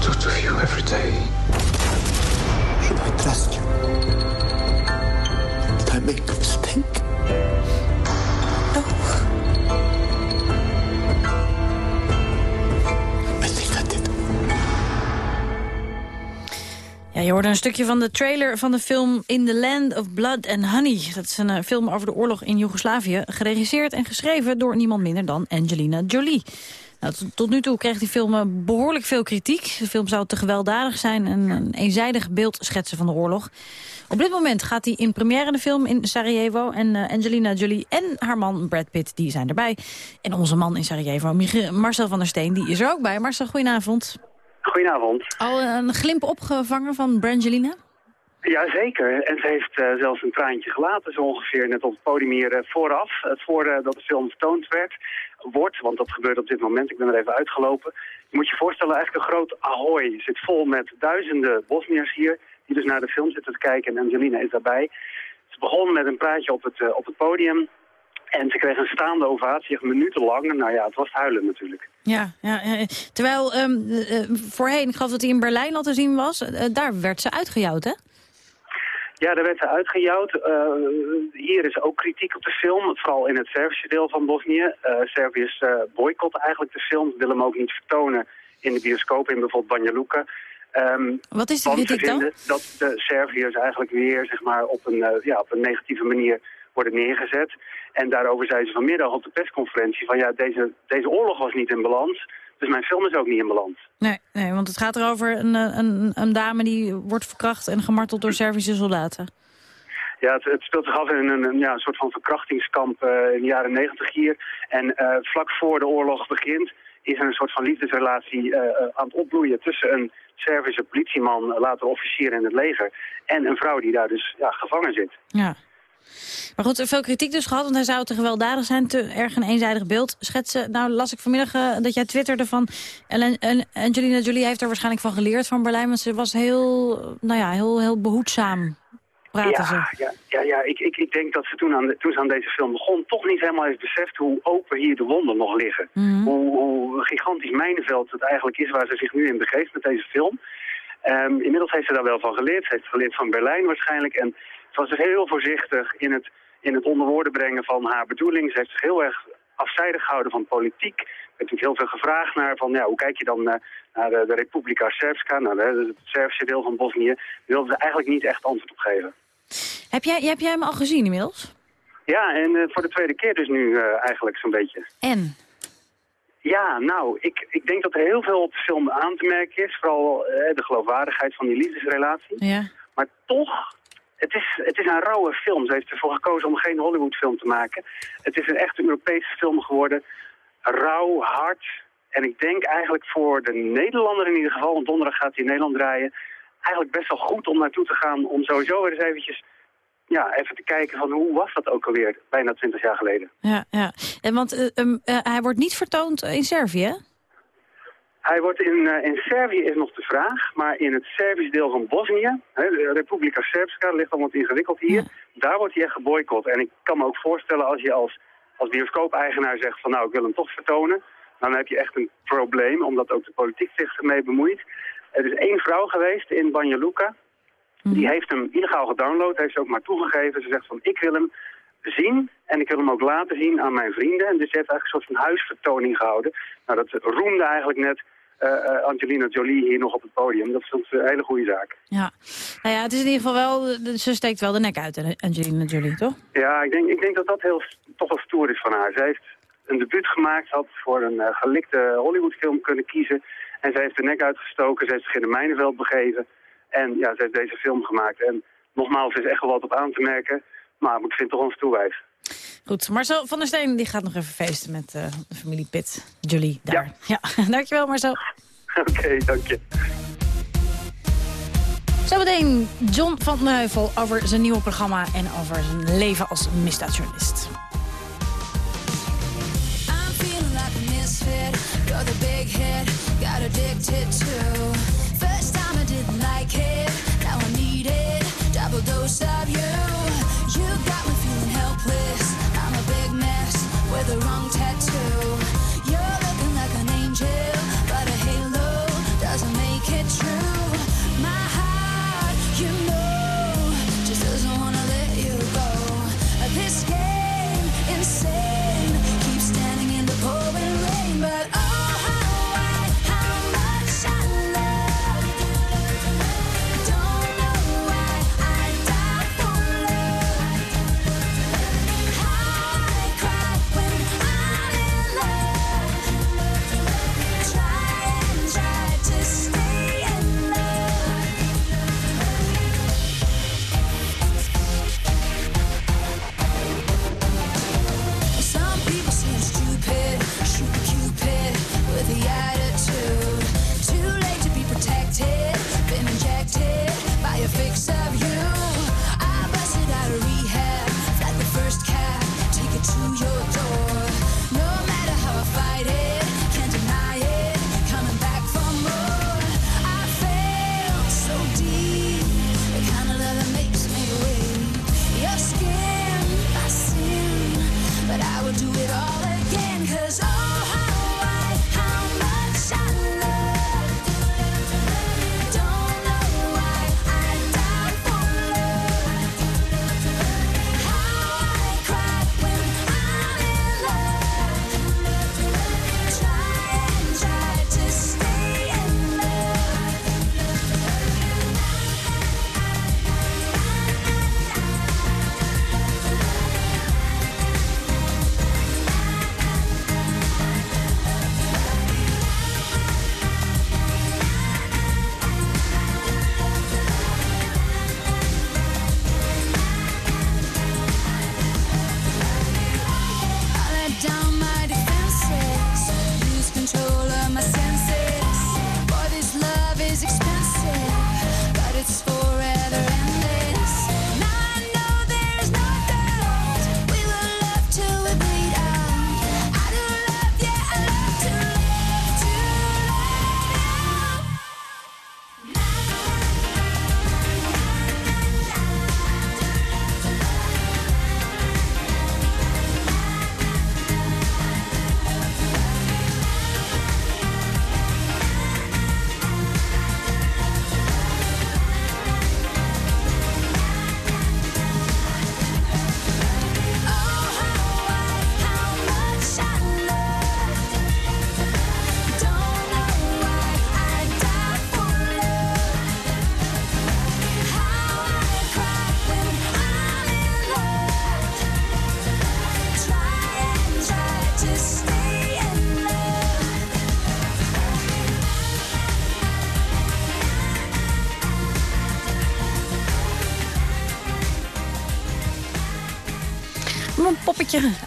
Tout of you every day. Should I trust you? Did I make a mistake? Je hoorde een stukje van de trailer van de film In the Land of Blood and Honey. Dat is een eh, film over de oorlog in Joegoslavië. Geregisseerd en geschreven door niemand minder dan Angelina Jolie. Nou, tot, nu toe kreeg die film eh, behoorlijk veel kritiek. De film zou te gewelddadig zijn en een eenzijdig beeld schetsen van de oorlog. Op dit moment gaat hij in première de film in Sarajevo. En eh, Angelina Jolie en haar man Brad Pitt die zijn erbij. En onze man in Sarajevo, Marcel van der Steen, die is er ook bij. Marcel, goedenavond. Goedenavond. Al een glimp opgevangen van Brangelina? Jazeker. En ze heeft eh, zelfs een traantje gelaten, zo ongeveer, net op het podium hier eh, vooraf. Uh, voordat de film vertoond werd, wordt, want dat gebeurt op dit moment, ik ben er even uitgelopen. Je moet je voorstellen, eigenlijk een groot ahoy. zit vol met duizenden Bosniërs hier, die dus naar de film zitten te kijken. En Angelina is daarbij. Ze begon met een praatje op het, uh, op het podium. En ze kreeg een staande ovatie, echt minutenlang. Nou ja, het was huilen natuurlijk. Ja, ja, terwijl um, uh, voorheen, ik geloof dat hij in Berlijn al te zien was, uh, daar werd ze uitgejouwd, hè? Ja, daar werd ze uitgejouwd. Uh, hier is ook kritiek op de film, vooral in het Servische deel van Bosnië. Serviërs boycotten eigenlijk de film, willen hem ook niet vertonen in de bioscoop in bijvoorbeeld Banja Luka. Um, Wat is de kritiek dan? dat de Serviërs eigenlijk weer zeg maar, op, een, ja, op een negatieve manier worden neergezet. En daarover zei ze vanmiddag op de persconferentie van ja, deze, deze oorlog was niet in balans. Dus mijn film is ook niet in balans. Nee, nee want het gaat erover een, een, een dame die wordt verkracht en gemarteld door Servische soldaten. Ja, het, het, speelt zich af in een, een, ja, een soort van verkrachtingskamp uh, in de jaren negentig hier. En uh, vlak voor de oorlog begint is er een soort van liefdesrelatie uh, aan het opbloeien tussen een Servische politieman, later officier in het leger, en een vrouw die daar dus ja, gevangen zit. Ja. Maar goed, veel kritiek dus gehad, want hij zou te gewelddadig zijn, te erg een eenzijdig beeld schetsen. Nou las ik vanmiddag uh, dat jij twitterde van Angelina Jolie heeft er waarschijnlijk van geleerd van Berlijn, want ze was heel, nou ja, heel, heel behoedzaam. Praten ja, ze. ja, ja, ja. Ik, ik, ik denk dat ze toen, aan de, toen ze aan deze film begon... toch niet helemaal heeft beseft hoe open hier de wonden nog liggen. Mm. Hoe, hoe gigantisch mijnenveld het eigenlijk is waar ze zich nu in begeeft met deze film. Um, inmiddels heeft ze daar wel van geleerd. Ze heeft geleerd van Berlijn waarschijnlijk. En was dus heel voorzichtig in het, in het onder woorden brengen van haar bedoeling. Ze heeft zich heel erg afzijdig gehouden van politiek. Er werd natuurlijk heel veel gevraagd naar van, ja, hoe kijk je dan uh, naar de, de Republika Srpska, naar de, het Servische deel van Bosnië. Daar wilde ze eigenlijk niet echt antwoord op geven. Heb jij, heb jij hem al gezien inmiddels? Ja, en uh, voor de tweede keer dus nu uh, eigenlijk zo'n beetje. En? Ja, nou, ik, ik denk dat er heel veel op de film aan te merken is. Vooral de geloofwaardigheid van die liefdesrelatie. Ja. Maar toch, het is, het is een rauwe film. Ze heeft ervoor gekozen om geen Hollywoodfilm te maken. Het is een echte Europese film geworden. Rauw, hard. En ik denk eigenlijk voor de Nederlander in ieder geval, want donderdag gaat hij in Nederland draaien, eigenlijk best wel goed om naartoe te gaan om sowieso weer eens eventjes ja, even te kijken van hoe was dat ook alweer, bijna twintig jaar geleden. Ja, ja. En want uh, um, uh, hij wordt niet vertoond in Servië, Hij wordt in, uh, in Servië is nog de vraag, maar in het Servisch deel van Bosnië, hè, de Republika Srpska, ligt allemaal wat ingewikkeld hier, ja. daar wordt hij echt geboycott. En ik kan me ook voorstellen als je als, als bioscoop-eigenaar zegt van nou ik wil hem toch vertonen, dan heb je echt een probleem, omdat ook de politiek zich ermee bemoeit. Er is één vrouw geweest in Banja Luka, die heeft hem illegaal gedownload, heeft ze ook maar toegegeven. Ze zegt van, ik wil hem zien en ik wil hem ook laten zien aan mijn vrienden. En dus ze heeft eigenlijk een soort van huisvertoning gehouden. Nou, dat roemde eigenlijk net uh, uh, Angelina Jolie hier nog op het podium. Dat is een hele goede zaak. Ja, nou ja, het is in ieder geval wel, ze steekt wel de nek uit, Angelina Jolie, toch? Ja, ik denk, ik denk dat dat heel, toch wel stoer is van haar. Ze heeft een debuut gemaakt, had voor een uh, gelikte Hollywoodfilm kunnen kiezen. En ze heeft de nek uitgestoken, ze heeft zich in de mijnenveld begeven. En ja, ze heeft deze film gemaakt. En nogmaals, er is echt wel wat op aan te merken. Maar ik vind toch ons toewijs. Goed, Marcel van der Steen die gaat nog even feesten met uh, de familie Pitt. Julie daar. Ja, ja dankjewel Marcel. Oké, okay, dank je. Zometeen John van den Heuvel over zijn nieuwe programma... en over zijn leven als misdaadjournalist. I'm feeling like a misfit. You're the big hit. Got addicted to First time I didn't like it, now I need it. Double dose of you. You we're the wrong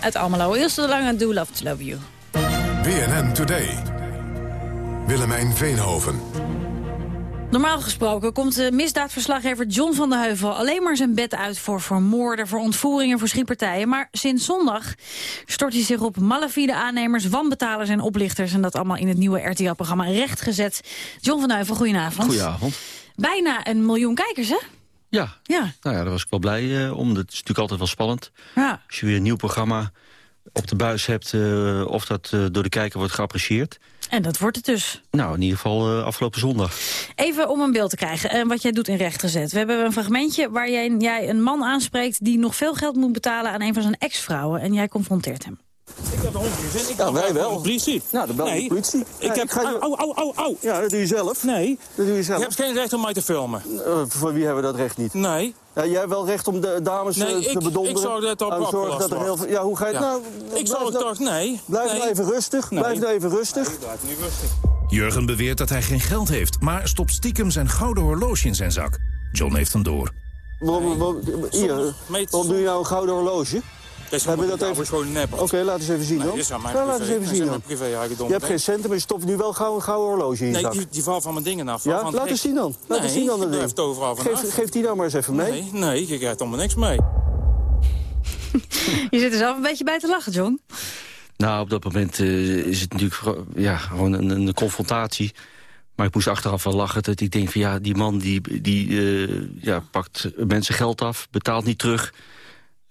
uit Almelo. Ilse de Lange, Do Love to Love You. BNN Today. Willemijn Veenhoven. Normaal gesproken komt de misdaadverslaggever John van den Heuvel... alleen maar zijn bed uit voor vermoorden, voor ontvoeringen, voor schietpartijen. Maar sinds zondag stort hij zich op malafide aannemers, wanbetalers en oplichters... en dat allemaal in het nieuwe RTL-programma Rechtgezet. John van den Heuvel, goedenavond. Goedenavond. Bijna een miljoen kijkers, hè? Ja. Ja. Nou ja, daar was ik wel blij eh, om. Dat is natuurlijk altijd wel spannend. Ja. Als je weer een nieuw programma op de buis hebt... eh, of dat eh, door de kijker wordt geapprecieerd. En dat wordt het dus. Nou, in ieder geval afgelopen zondag. Even om een beeld te krijgen, en wat jij doet in rechtgezet. We hebben een fragmentje waar jij, jij een man aanspreekt... die nog veel geld moet betalen aan een van zijn ex-vrouwen. En jij confronteert hem. Ik heb de hond gezien. Ik Ja, wij wel. De politie. Nou, dan bel je nee. de politie. Ik Ja, heb... ik ga je- Au, au, au, au. Ja, dat doe je zelf. Nee. Dat doe je Je zelf. hebt geen recht om mij te filmen. Eh, voor wie hebben we dat recht niet? Nee. Ja, jij hebt wel recht om de dames Nee, eh, te ik- bedonderen. ik zou dat op en zorgen afgelast dat er heel veel... Ja, hoe ga je het Ja. nou... Ik zou nou- toch... Nee. Blijf nee. nou even rustig. Nee. Blijf nou even rustig. Nee, blijf niet rustig. Jurgen beweert dat hij geen geld heeft, maar stopt stiekem zijn gouden horloge in zijn zak. John heeft hem door. Waarom, waarom, hier, waarom doe je nou een gouden horloge? Is Hebben we dat even- gewoon nep. Oké, laat eens even zien Nee, dan. dit is aan mijn Ja, laat privé- eens even zien dan. privé-eigendom. Je hebt geen centen, maar je stopt nu wel gauw een gouden horloge in je Nee, zak. die, die valt van mijn dingen af. Ja, laat eens zien dan. Laat eens zien dan. dat ding. Geef, geef die nou maar eens even mee. Nee, nee, je krijgt allemaal niks mee. Je zit er zelf een beetje bij te lachen, John. Nou, op dat moment eh, is het natuurlijk ja, gewoon een, een confrontatie. Maar ik moest achteraf wel lachen. Dat ik denk van ja, die man die, die eh, ja, pakt mensen geld af, betaalt niet terug.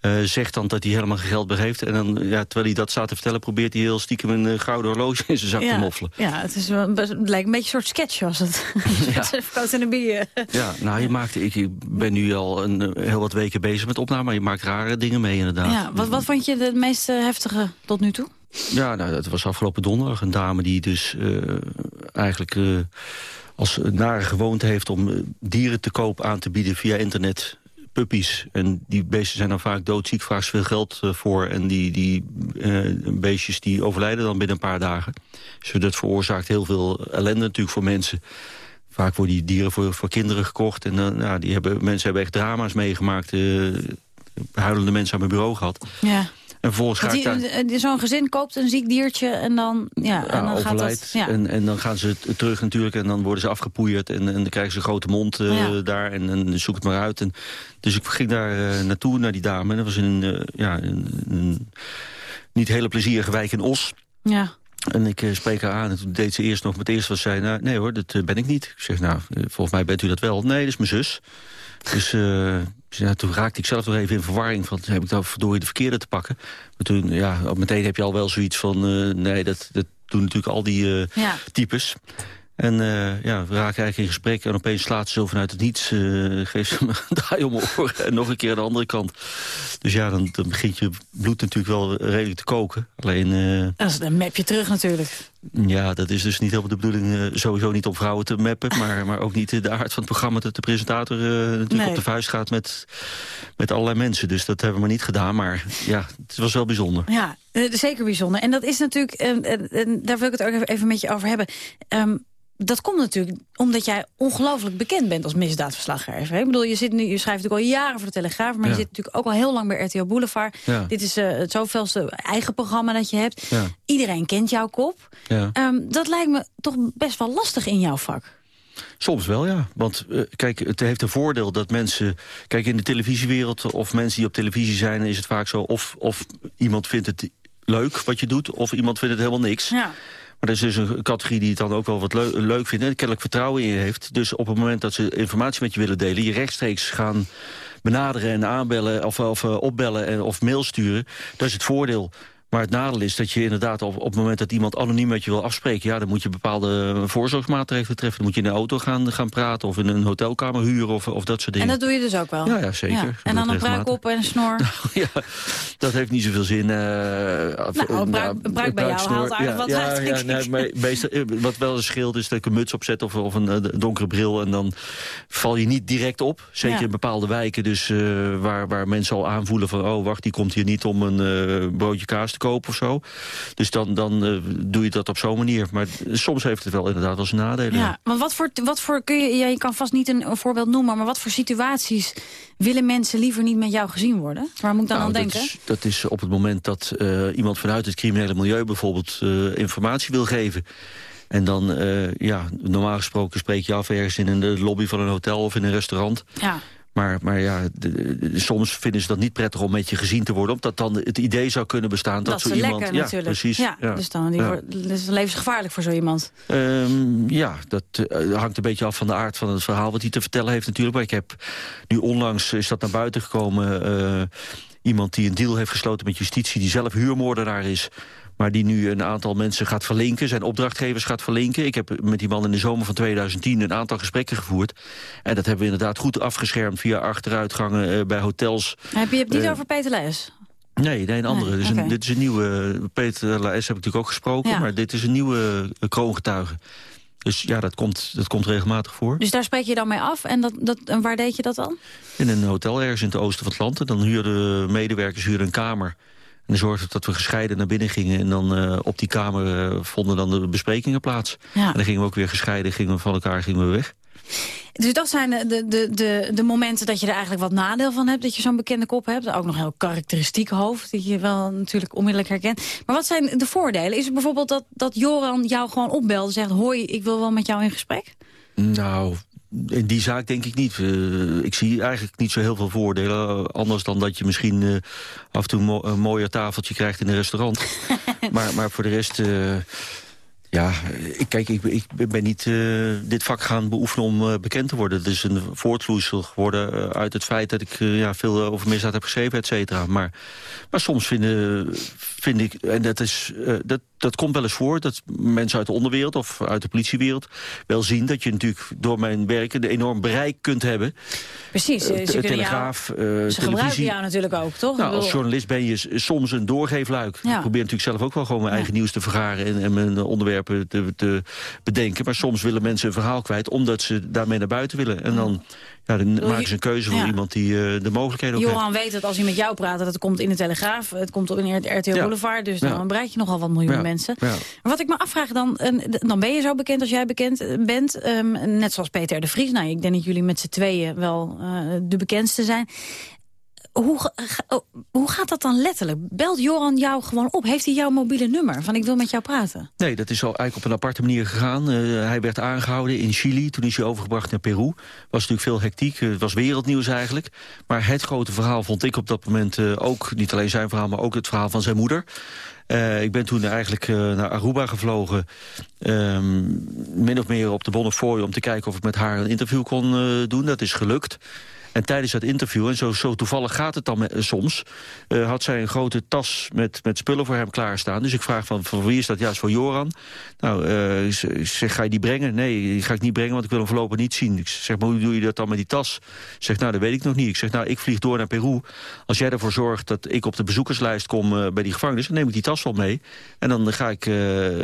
Eh, zegt dan dat hij helemaal geen geld meer heeft. En dan, ja, terwijl hij dat staat te vertellen, probeert hij heel stiekem een eh, gouden horloge in zijn zak ja, te moffelen. Ja, het, is wel, het lijkt een beetje een soort sketch was het. Ja. In de bier. Ja, nou, je maakt, ik, ik ben nu al een, eh, heel wat weken bezig met opname, maar je maakt rare dingen mee inderdaad. Ja, wat, wat vond je het meest heftige tot nu toe? Ja, nou, dat was afgelopen donderdag. Een dame die dus eigenlijk als nare gewoonte heeft... om dieren te koop aan te bieden via internet, puppies. En die beesten zijn dan vaak doodziek, vaak veel geld eh, voor. En die, die eh, beestjes die overlijden dan binnen een paar dagen. Dus dat veroorzaakt heel veel ellende natuurlijk voor mensen. Vaak worden die dieren voor, voor kinderen gekocht. En dan ja, die hebben, mensen hebben echt drama's meegemaakt. eh, huilende mensen aan mijn bureau gehad. Ja. En die- eh, Zo'n gezin koopt een ziek diertje en dan, ja, en dan gaat dat... Ja. En, en dan gaan ze terug natuurlijk en dan worden ze afgepoeierd... en, en dan krijgen ze een grote mond eh, Ja. daar en, en zoek het maar uit. En, dus ik ging daar eh, naartoe, naar die dame. En dat was een, ja, een, een niet hele plezierige wijk in Os. ja. En ik spreek haar aan en toen deed ze eerst nog met eerst wat zei... Nou, nee hoor, dat ben ik niet. Ik zeg, nou, volgens mij bent u dat wel. Nee, dat is mijn zus. Dus ja, toen raakte ik zelf nog even in verwarring. Van, heb ik nou verdorie de verkeerde te pakken? Maar toen, ja, meteen heb je al wel zoiets van... eh, nee, dat, dat doen natuurlijk al die eh, Ja. types. En eh, ja, we raken eigenlijk in gesprek en opeens slaat ze zo vanuit het niets. eh, geeft ze me een draai om mijn oren en nog een keer aan de andere kant. Dus ja, dan, dan begint je bloed natuurlijk wel redelijk te koken. Alleen, eh, Dat is een mapje terug natuurlijk. ja, dat is dus niet helemaal de bedoeling. sowieso niet om vrouwen te mappen, maar, maar ook niet de aard van het programma... dat de presentator natuurlijk Nee. op de vuist gaat met, met allerlei mensen. Dus dat hebben we niet gedaan, maar ja, het was wel bijzonder. Ja, zeker bijzonder. En dat is natuurlijk, daar wil ik het ook even, even met je over hebben. Ehm, dat komt natuurlijk omdat jij ongelooflijk bekend bent als misdaadverslaggever. Ik bedoel, je, zit nu, je schrijft natuurlijk al jaren voor de Telegraaf... maar Ja. je zit natuurlijk ook al heel lang bij RTL Boulevard. Ja. Dit is eh, het zoveelste eigen programma dat je hebt. Ja. Iedereen kent jouw kop. Ehm, dat lijkt me toch best wel lastig in jouw vak. Soms wel, ja. Want eh, kijk, het heeft een voordeel dat mensen... Kijk, in de televisiewereld of mensen die op televisie zijn... is het vaak zo of, of iemand vindt het leuk wat je doet... of iemand vindt het helemaal niks. Ja. Maar er is dus een categorie die het dan ook wel wat leu- leuk vindt... en kennelijk vertrouwen in je heeft. Dus op het moment dat ze informatie met je willen delen... je rechtstreeks gaan benaderen en aanbellen of, of eh, opbellen en, of mail sturen... dat is het voordeel. Maar het nadeel is dat je inderdaad op, op het moment dat iemand anoniem met je wil afspreken... ja, dan moet je bepaalde voorzorgsmaatregelen treffen. Dan moet je in de auto gaan, gaan praten of in een hotelkamer huren of, of dat soort En dingen. dat doe je dus ook wel? Ja, ja, zeker. En dan een bruik op en een snor? ja, dat heeft niet zoveel zin. eh, een bruik- een bruik bij jou haalt aardig wat uit, ja, ik. nee, maar meestal, eh, wat wel eens scheelt is dat ik een muts opzet of, of een eh, donkere bril. En dan val je niet direct op. Zeker in bepaalde wijken dus, eh, waar, waar mensen al aanvoelen van... oh, wacht, die komt hier niet om een eh, broodje kaas te kopen of zo. Dus dan, dan eh, doe je dat op zo'n manier. Maar soms heeft het wel inderdaad zijn nadelen. Ja, maar wat voor, wat voor kun je, ja, je kan vast niet een, een voorbeeld noemen, maar wat voor situaties willen mensen liever niet met jou gezien worden? Waar moet ik dan Nou, aan dat denken? Is, dat is op het moment dat eh, iemand vanuit het criminele milieu bijvoorbeeld eh, informatie wil geven. En dan, ja, normaal gesproken spreek je af ergens in de lobby van een hotel of in een restaurant. Ja. Maar, maar ja, de- de- soms vinden ze dat niet prettig om met je gezien te worden. Omdat dan het idee zou kunnen bestaan dat, Dat, zo iemand... lekker ja, natuurlijk. precies. Ja, ja. Dus dan die Ja. wordt- is levensgevaarlijk voor zo iemand. Ehm, ja, dat eh, hangt een beetje af van de aard van het verhaal wat hij te vertellen heeft natuurlijk. Maar ik heb nu onlangs is dat naar buiten gekomen. eh, iemand die een deal heeft gesloten met justitie, die zelf huurmoordenaar is. Maar die nu een aantal mensen gaat verlinken, zijn opdrachtgevers gaat verlinken. Ik heb met die man in de zomer van 2010 een aantal gesprekken gevoerd. En dat hebben we inderdaad goed afgeschermd via achteruitgangen eh, bij hotels. Heb je het niet Eh, over Peter Leijs? Nee, nee, een andere. Nee, Dus een- dit is een nieuwe... Peter Laes heb ik natuurlijk ook gesproken, Ja. maar dit is een nieuwe eh, kroongetuige. Dus ja, dat komt, dat komt regelmatig voor. Dus daar spreek je dan mee af. En, dat, dat, en waar deed je dat dan? In een hotel ergens in het oosten van het land. En dan huurden medewerkers huurden een kamer. En zorgde dat we gescheiden naar binnen gingen. En dan eh, op die kamer eh, vonden dan de besprekingen plaats. Ja. En dan gingen we ook weer gescheiden gingen we van elkaar gingen we weg. Dus dat zijn de, de, de, de, de momenten dat je er eigenlijk wat nadeel van hebt. Dat je zo'n bekende kop hebt. Ook nog een heel karakteristiek hoofd. Dat je wel natuurlijk onmiddellijk herkent. Maar wat zijn de voordelen? Is het bijvoorbeeld dat, dat Joran jou gewoon opbelt en zegt... hoi, ik wil wel met jou in gesprek? Nou, in die zaak denk ik niet. Eh, ik zie eigenlijk niet zo heel veel voordelen. eh, anders dan dat je misschien eh, af en toe mo- een mooier tafeltje krijgt in een restaurant. maar, maar voor de rest... ja, ik, kijk, ik, ik ben niet dit vak gaan beoefenen om bekend te worden. Het is een voortvloeisel geworden uit het feit dat ik ja, veel over misdaad heb geschreven, et cetera. Maar, maar soms vinden, vind ik, en dat, is, dat, dat komt wel eens voor... dat mensen uit de onderwereld of uit de politiewereld wel zien... dat je natuurlijk door mijn werk een enorm bereik kunt hebben. Precies, Eh, ze, telegraaf, jou, eh, ze gebruiken jou natuurlijk ook, toch? Nou, als journalist ben je soms een doorgeefluik. Ja. Ik probeer natuurlijk zelf ook wel gewoon mijn eigen nieuws te vergaren... en, en mijn onderwerpen te, te bedenken. Maar soms willen mensen een verhaal kwijt... omdat ze daarmee naar buiten willen. En dan, ja, dan maken ze een keuze voor ja. iemand die eh, de mogelijkheden ook heeft. Johan weet dat als hij met jou praat, dat het komt in de Telegraaf. Het komt in het RTL Ja. Boulevard, dus dan bereik je nogal wat miljoenen Ja. mensen. Maar wat ik me afvraag dan, en dan ben je zo bekend als jij bekend eh, bent. ehm, net zoals Peter de Vries. Nou, ik denk dat jullie met z'n tweeën wel eh, de bekendste zijn. Hoe, oh, hoe gaat dat dan letterlijk? Belt Joran jou gewoon op? Heeft hij jouw mobiele nummer? Van ik wil met jou praten. Nee, dat is al eigenlijk op een aparte manier gegaan. Eh, hij werd aangehouden in Chili, toen is hij overgebracht naar Peru. was natuurlijk veel hectiek, eh, het was wereldnieuws eigenlijk. Maar het grote verhaal vond ik op dat moment eh, ook... niet alleen zijn verhaal, maar ook het verhaal van zijn moeder. Eh, ik ben toen eigenlijk eh, naar Aruba gevlogen... ehm, min of meer op de Bonnefoy om te kijken of ik met haar een interview kon eh, doen. Dat is gelukt. En tijdens dat interview, en zo, zo toevallig gaat het dan met- soms... eh, had zij een grote tas met, met spullen voor hem klaarstaan. Dus ik vraag van, van wie is dat? Ja, is voor Joran. Nou, eh, zeg- ga je die brengen? Nee, die ga ik niet brengen, want ik wil hem voorlopig niet zien. Ik zeg, maar hoe doe je dat dan met die tas? Ik zeg, nou, dat weet ik nog niet. Ik zeg, nou, ik vlieg door naar Peru. Als jij ervoor zorgt dat ik op de bezoekerslijst kom eh, bij die gevangenis... dan neem ik die tas wel mee. En dan ga ik, eh,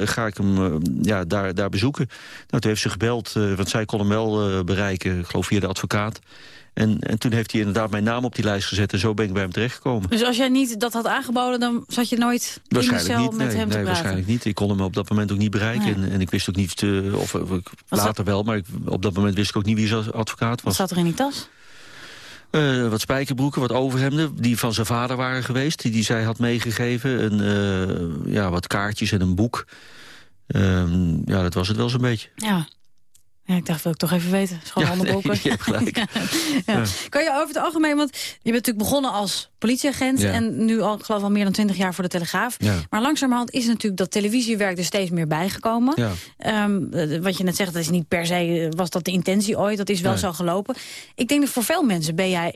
ga ik hem eh, ja, daar, daar bezoeken. Nou, toen heeft ze gebeld, eh, want zij kon hem wel eh, bereiken. Ik geloof via de advocaat. En, en toen heeft hij inderdaad mijn naam op die lijst gezet... en zo ben ik bij hem terechtgekomen. Dus als jij niet dat had aangeboden, dan zat je nooit in de cel niet. met Nee, hem te nee praten. waarschijnlijk niet. Ik kon hem op dat moment ook niet bereiken. Nee. En, en ik wist ook niet, eh, of, Wat later wel, maar ik, op dat moment wist ik ook niet wie zijn advocaat Wat was. zat er in die tas? Eh, wat spijkerbroeken, wat overhemden, die van zijn vader waren geweest, die, die zij had meegegeven. En, eh, ja, wat kaartjes en een boek. Ehm, ja, dat was het wel zo'n beetje. Ja. Ja, ik dacht, wil ik toch even weten. Schoon Ja, nee, je hebt gelijk. ja. Ja. Kan je over het algemeen, want je bent natuurlijk begonnen als politieagent... En nu al, ik geloof al meer dan twintig jaar voor de Telegraaf. Ja. Maar langzamerhand is natuurlijk dat televisiewerk er steeds meer bijgekomen. Ehm, eh, wat je net zegt, dat is niet per se, eh, was dat de intentie ooit, dat is wel Nee. zo gelopen. Ik denk dat voor veel mensen ben jij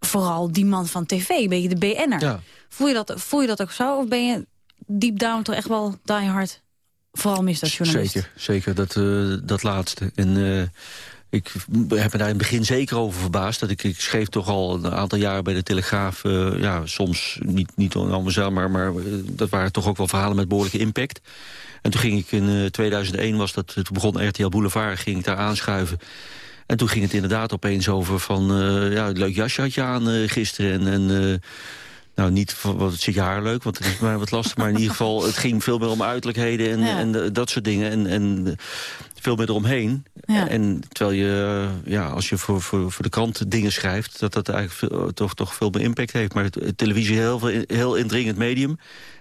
vooral die man van tv, ben je de BN'er. Voel, je dat, voel je dat ook zo, of ben je deep down toch echt wel die hard... Vooral misdaadjournalist. Zeker, zeker dat, eh, dat laatste. En eh, ik heb me daar in het begin zeker over verbaasd. Dat ik, ik schreef toch al een aantal jaren bij de Telegraaf... eh, ja, soms niet, niet aan mezelf, maar, maar dat waren toch ook wel verhalen met behoorlijke impact. En toen ging ik in eh, 2001, was dat, toen begon RTL Boulevard, ging ik daar aanschuiven. En toen ging het inderdaad opeens over van... ja, leuk jasje had je aan gisteren en... en Nou, niet voor- wat zit je haar leuk, want het is mij wat lastig. Maar in ieder geval, het ging veel meer om uiterlijkelijkheden en, Ja. en eh, dat soort dingen. En, en eh, veel meer eromheen. Ja. En terwijl je, eh, ja, als je voor, voor, voor de krant dingen schrijft... dat dat eigenlijk veel, toch, toch veel meer impact heeft. Maar het, televisie is heel, veel- heel indringend medium.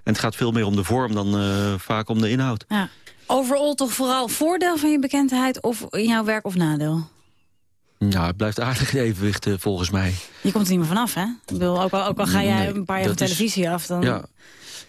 En het gaat veel meer om de vorm dan eh, vaak om de inhoud. Ja. Overal toch vooral voordeel van je bekendheid of in jouw werk of nadeel? Nou, het blijft aardig in evenwicht eh, volgens mij. Je komt er niet meer vanaf, hè? Ik bedoel, ook, al, ook al ga jij Nee, een paar jaar van dat is- televisie af, dan... Ja,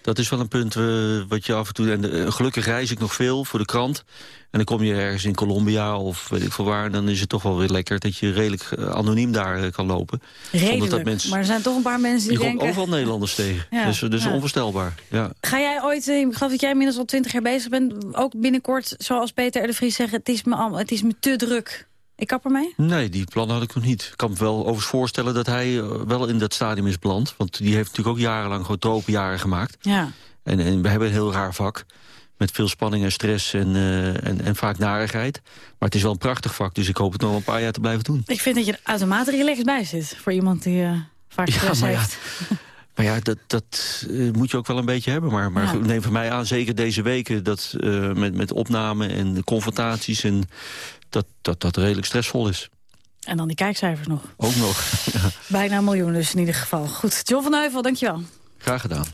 dat is wel een punt eh, wat je af en toe... En eh, gelukkig reis ik nog veel voor de krant. En dan kom je ergens in Colombia of weet ik veel waar... en dan is het toch wel weer lekker dat je redelijk anoniem daar kan lopen. Redelijk, dat mensen, maar er zijn toch een paar mensen die je komt denken... overal Nederlanders tegen. Ja, dus dus ja. onvoorstelbaar. Ja. Ga jij ooit, ik geloof dat jij inmiddels al twintig jaar bezig bent... ook binnenkort, zoals Peter R. de Vries zegt... het is me, al- het is me te druk. Ik kap ermee? Nee, die plannen had ik nog niet. Ik kan me wel overigens voorstellen dat hij eh, wel in dat stadium is beland. Want die heeft natuurlijk ook jarenlang gewoon tropenjaren gemaakt. Ja. En, en we hebben een heel raar vak. Met veel spanning en stress en, eh, en, en vaak narigheid. Maar het is wel een prachtig vak, dus ik hoop het nog wel een paar jaar te blijven doen. Ik vind dat je er uitermate relaxed bij zit. Voor iemand die eh, vaak Ja, stress maar ja, heeft. Maar ja, dat, dat moet je ook wel een beetje hebben. Maar, maar Ja. neem van mij aan, zeker deze weken... dat met, met opname en confrontaties... En dat, dat dat redelijk stressvol is. En dan die kijkcijfers nog. Ook nog. Ja, Bijna een miljoen dus in ieder geval. Goed, John van Heuvel, dankjewel. graag gedaan.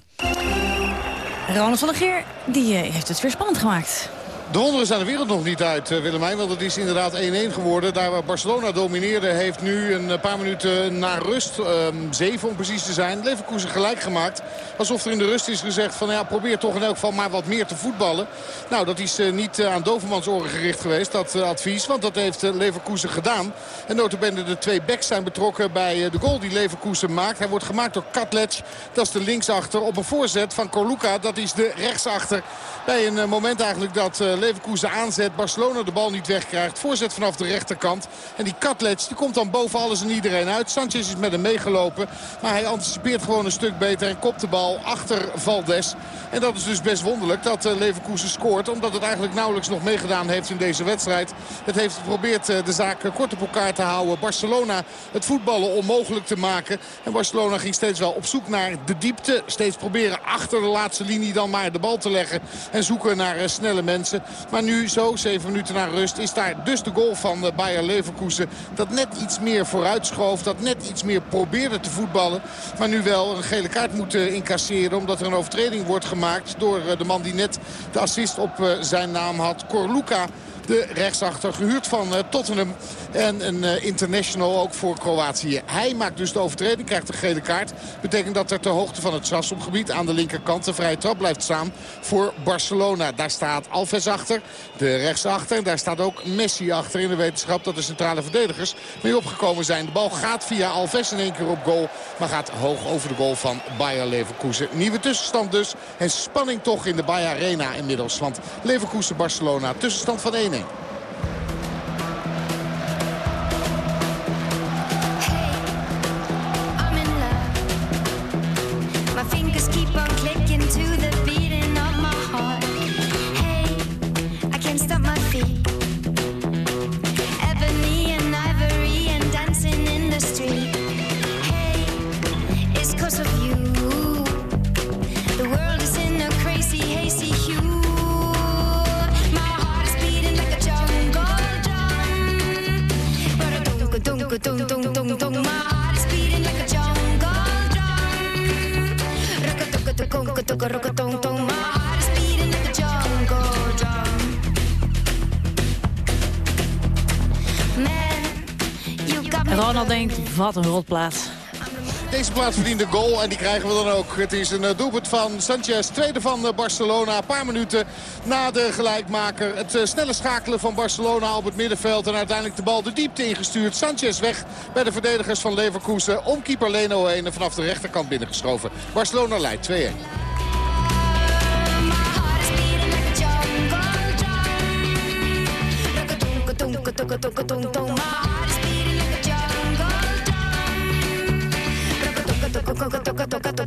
Ronald van der Geer, die eh, heeft het weer spannend gemaakt. De wonderen zijn de wereld nog niet uit, eh, Willemijn. Want het is inderdaad 1-1 geworden. Daar waar Barcelona domineerde heeft nu een paar minuten na rust. ehm, zeven om precies te zijn. Leverkusen gelijk gemaakt. Alsof er in de rust is gezegd van ja, probeer toch in elk geval maar wat meer te voetballen. Nou, dat is eh, niet eh, aan Dovermans oren gericht geweest, dat advies. Want dat heeft eh, Leverkusen gedaan. En notabene de twee backs zijn betrokken bij de goal die Leverkusen maakt. Hij wordt gemaakt door Katlec. Dat is de linksachter op een voorzet van Corluca. Dat is de rechtsachter. Bij een moment eigenlijk dat Leverkusen aanzet. Barcelona de bal niet wegkrijgt. Voorzet vanaf de rechterkant. En die Katlec die komt dan boven alles en iedereen uit. Sanchez is met hem meegelopen. Maar hij anticipeert gewoon een stuk beter. En kopt de bal achter Valdes. En dat is dus best wonderlijk dat eh, Leverkusen scoort. Omdat het eigenlijk nauwelijks nog meegedaan heeft in deze wedstrijd. Het heeft geprobeerd eh, de zaak eh, kort op elkaar te houden. Barcelona het voetballen onmogelijk te maken. En Barcelona ging steeds wel op zoek naar de diepte. Steeds proberen achter de laatste linie dan maar de bal te leggen. En zoeken naar eh, snelle mensen. Maar nu zo, zeven minuten na rust, is daar dus de goal van eh, Bayer Leverkusen. Dat net iets meer vooruitschoof. Dat net iets meer probeerde te voetballen. Maar nu wel een gele kaart moet eh, incasseren. Omdat er een overtreding wordt gemaakt door eh, de man die net de assist op zijn naam had. Corluca. De rechtsachter, gehuurd van eh, Tottenham. En een eh, international ook voor Kroatië. Hij maakt dus de overtreding, krijgt een gele kaart. Betekent dat er ter hoogte van het strafschopgebied aan de linkerkant... de vrije trap blijft staan voor Barcelona. Daar staat Alves achter, de rechtsachter. Daar staat ook Messi achter in de wetenschap dat de centrale verdedigers mee opgekomen zijn. De bal gaat via Alves in één keer op goal. Maar gaat hoog over de goal van Bayer Leverkusen. Nieuwe tussenstand dus. En spanning toch in de Bayer Arena inmiddels. Want Leverkusen-Barcelona tussenstand van 1-1. evening. Denkt, wat een rotplaat. Deze plaats verdient een goal en die krijgen we dan ook. Het is een eh, doelpunt van Sanchez, tweede van eh, Barcelona. Een paar minuten na de gelijkmaker. Het eh, snelle schakelen van Barcelona op het middenveld. En uiteindelijk de bal de diepte ingestuurd. Sanchez weg bij de verdedigers van Leverkusen. Om keeper Leno heen en vanaf de rechterkant binnengeschoven. Barcelona leidt 2-1. Rock-a-tunk-a-tunk-a-tunk-a-tunk-tunk. My heart toca, toca.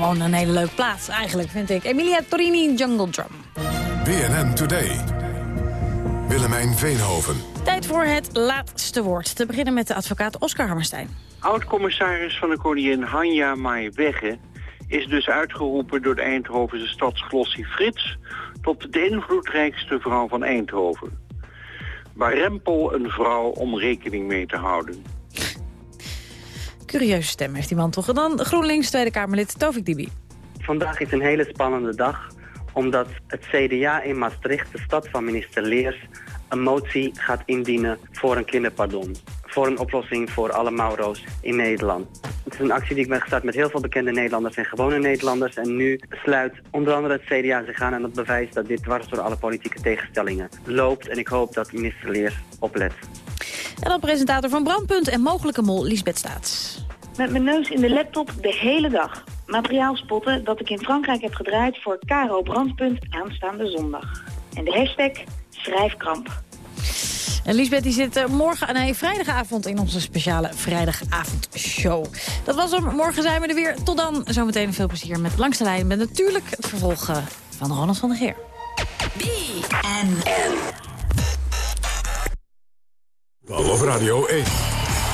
Gewoon een hele leuke plaats, eigenlijk, vind ik. Emilia Torini, Jungle Drum. BNN Today. Willemijn Veenhoven. Tijd voor het laatste woord. Te beginnen met de advocaat Oscar Hammerstein. Oud-commissaris van de koningin Hanja Maaiwegge is dus uitgeroepen door de Eindhovense stadsglossie Frits tot de invloedrijkste vrouw van Eindhoven. Warempel een vrouw om rekening mee te houden. Curieuze stem heeft die man toch. En dan GroenLinks Tweede Kamerlid Tovik Dibi. Vandaag is een hele spannende dag, omdat het CDA in Maastricht, de stad van minister Leers, een motie gaat indienen voor een kinderpardon. Voor een oplossing voor alle Mauro's in Nederland. Het is een actie die ik ben gestart met heel veel bekende Nederlanders en gewone Nederlanders. En nu sluit onder andere het CDA zich aan en dat bewijst dat dit dwars door alle politieke tegenstellingen loopt. En ik hoop dat minister Leers oplet. En dan presentator van Brandpunt en mogelijke mol Lisbeth Staats. Met mijn neus in de laptop de hele dag. Materiaal spotten dat ik in Frankrijk heb gedraaid voor Caro Brandpunt aanstaande zondag. En de hashtag schrijfkramp. En Lisbeth die zit eh, morgen, nee, vrijdagavond in onze speciale vrijdagavondshow. Dat was hem. Morgen zijn we er weer. Tot dan. Zometeen veel plezier met Langs de Lijn. Met natuurlijk het vervolg eh, van Ronald van der Geer. Op Radio 1.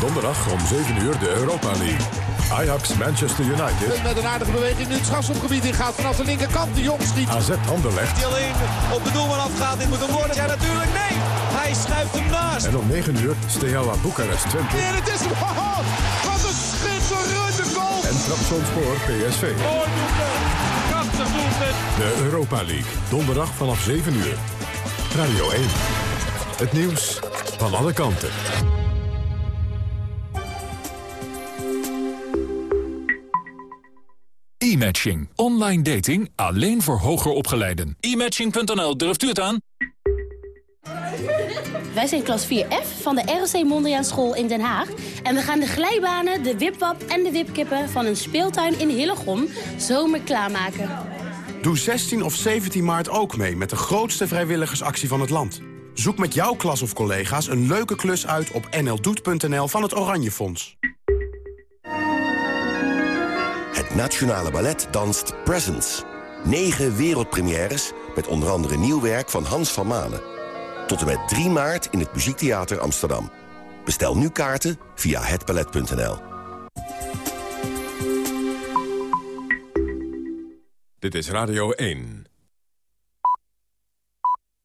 Donderdag om 7 uur de Europa League. Ajax Manchester United. Met een aardige beweging nu het strafschopgebied in gaat vanaf de linkerkant. De Jong schiet. AZ Anderlecht. Die alleen op de doelman afgaat. Dit moet hem worden. Ja, natuurlijk nee. Hij schuift hem naast. En om 9 uur Steaua Boekarest Twente. En het is hem. Oh, wat een schitterende goal. En Trabzonspor PSV. Mooi doelpunt. Prachtig doelpunt. De Europa League. Donderdag vanaf 7 uur. Radio 1. Het nieuws van alle kanten. E-matching. Online dating alleen voor hoger opgeleiden. E-matching.nl, durft u het aan? Wij zijn klas 4F van de ROC Mondriaan School in Den Haag. En we gaan de glijbanen, de wipwap en de wipkippen van een speeltuin in Hillegom zomer klaarmaken. Doe 16 of 17 maart ook mee met de grootste vrijwilligersactie van het land. Zoek met jouw klas of collega's een leuke klus uit op nldoet.nl van het Oranje Fonds. Het Nationale Ballet danst Presents. Negen wereldpremières met onder andere nieuw werk van Hans van Manen. Tot en met 3 maart in het Muziektheater Amsterdam. Bestel nu kaarten via hetballet.nl. Dit is Radio 1.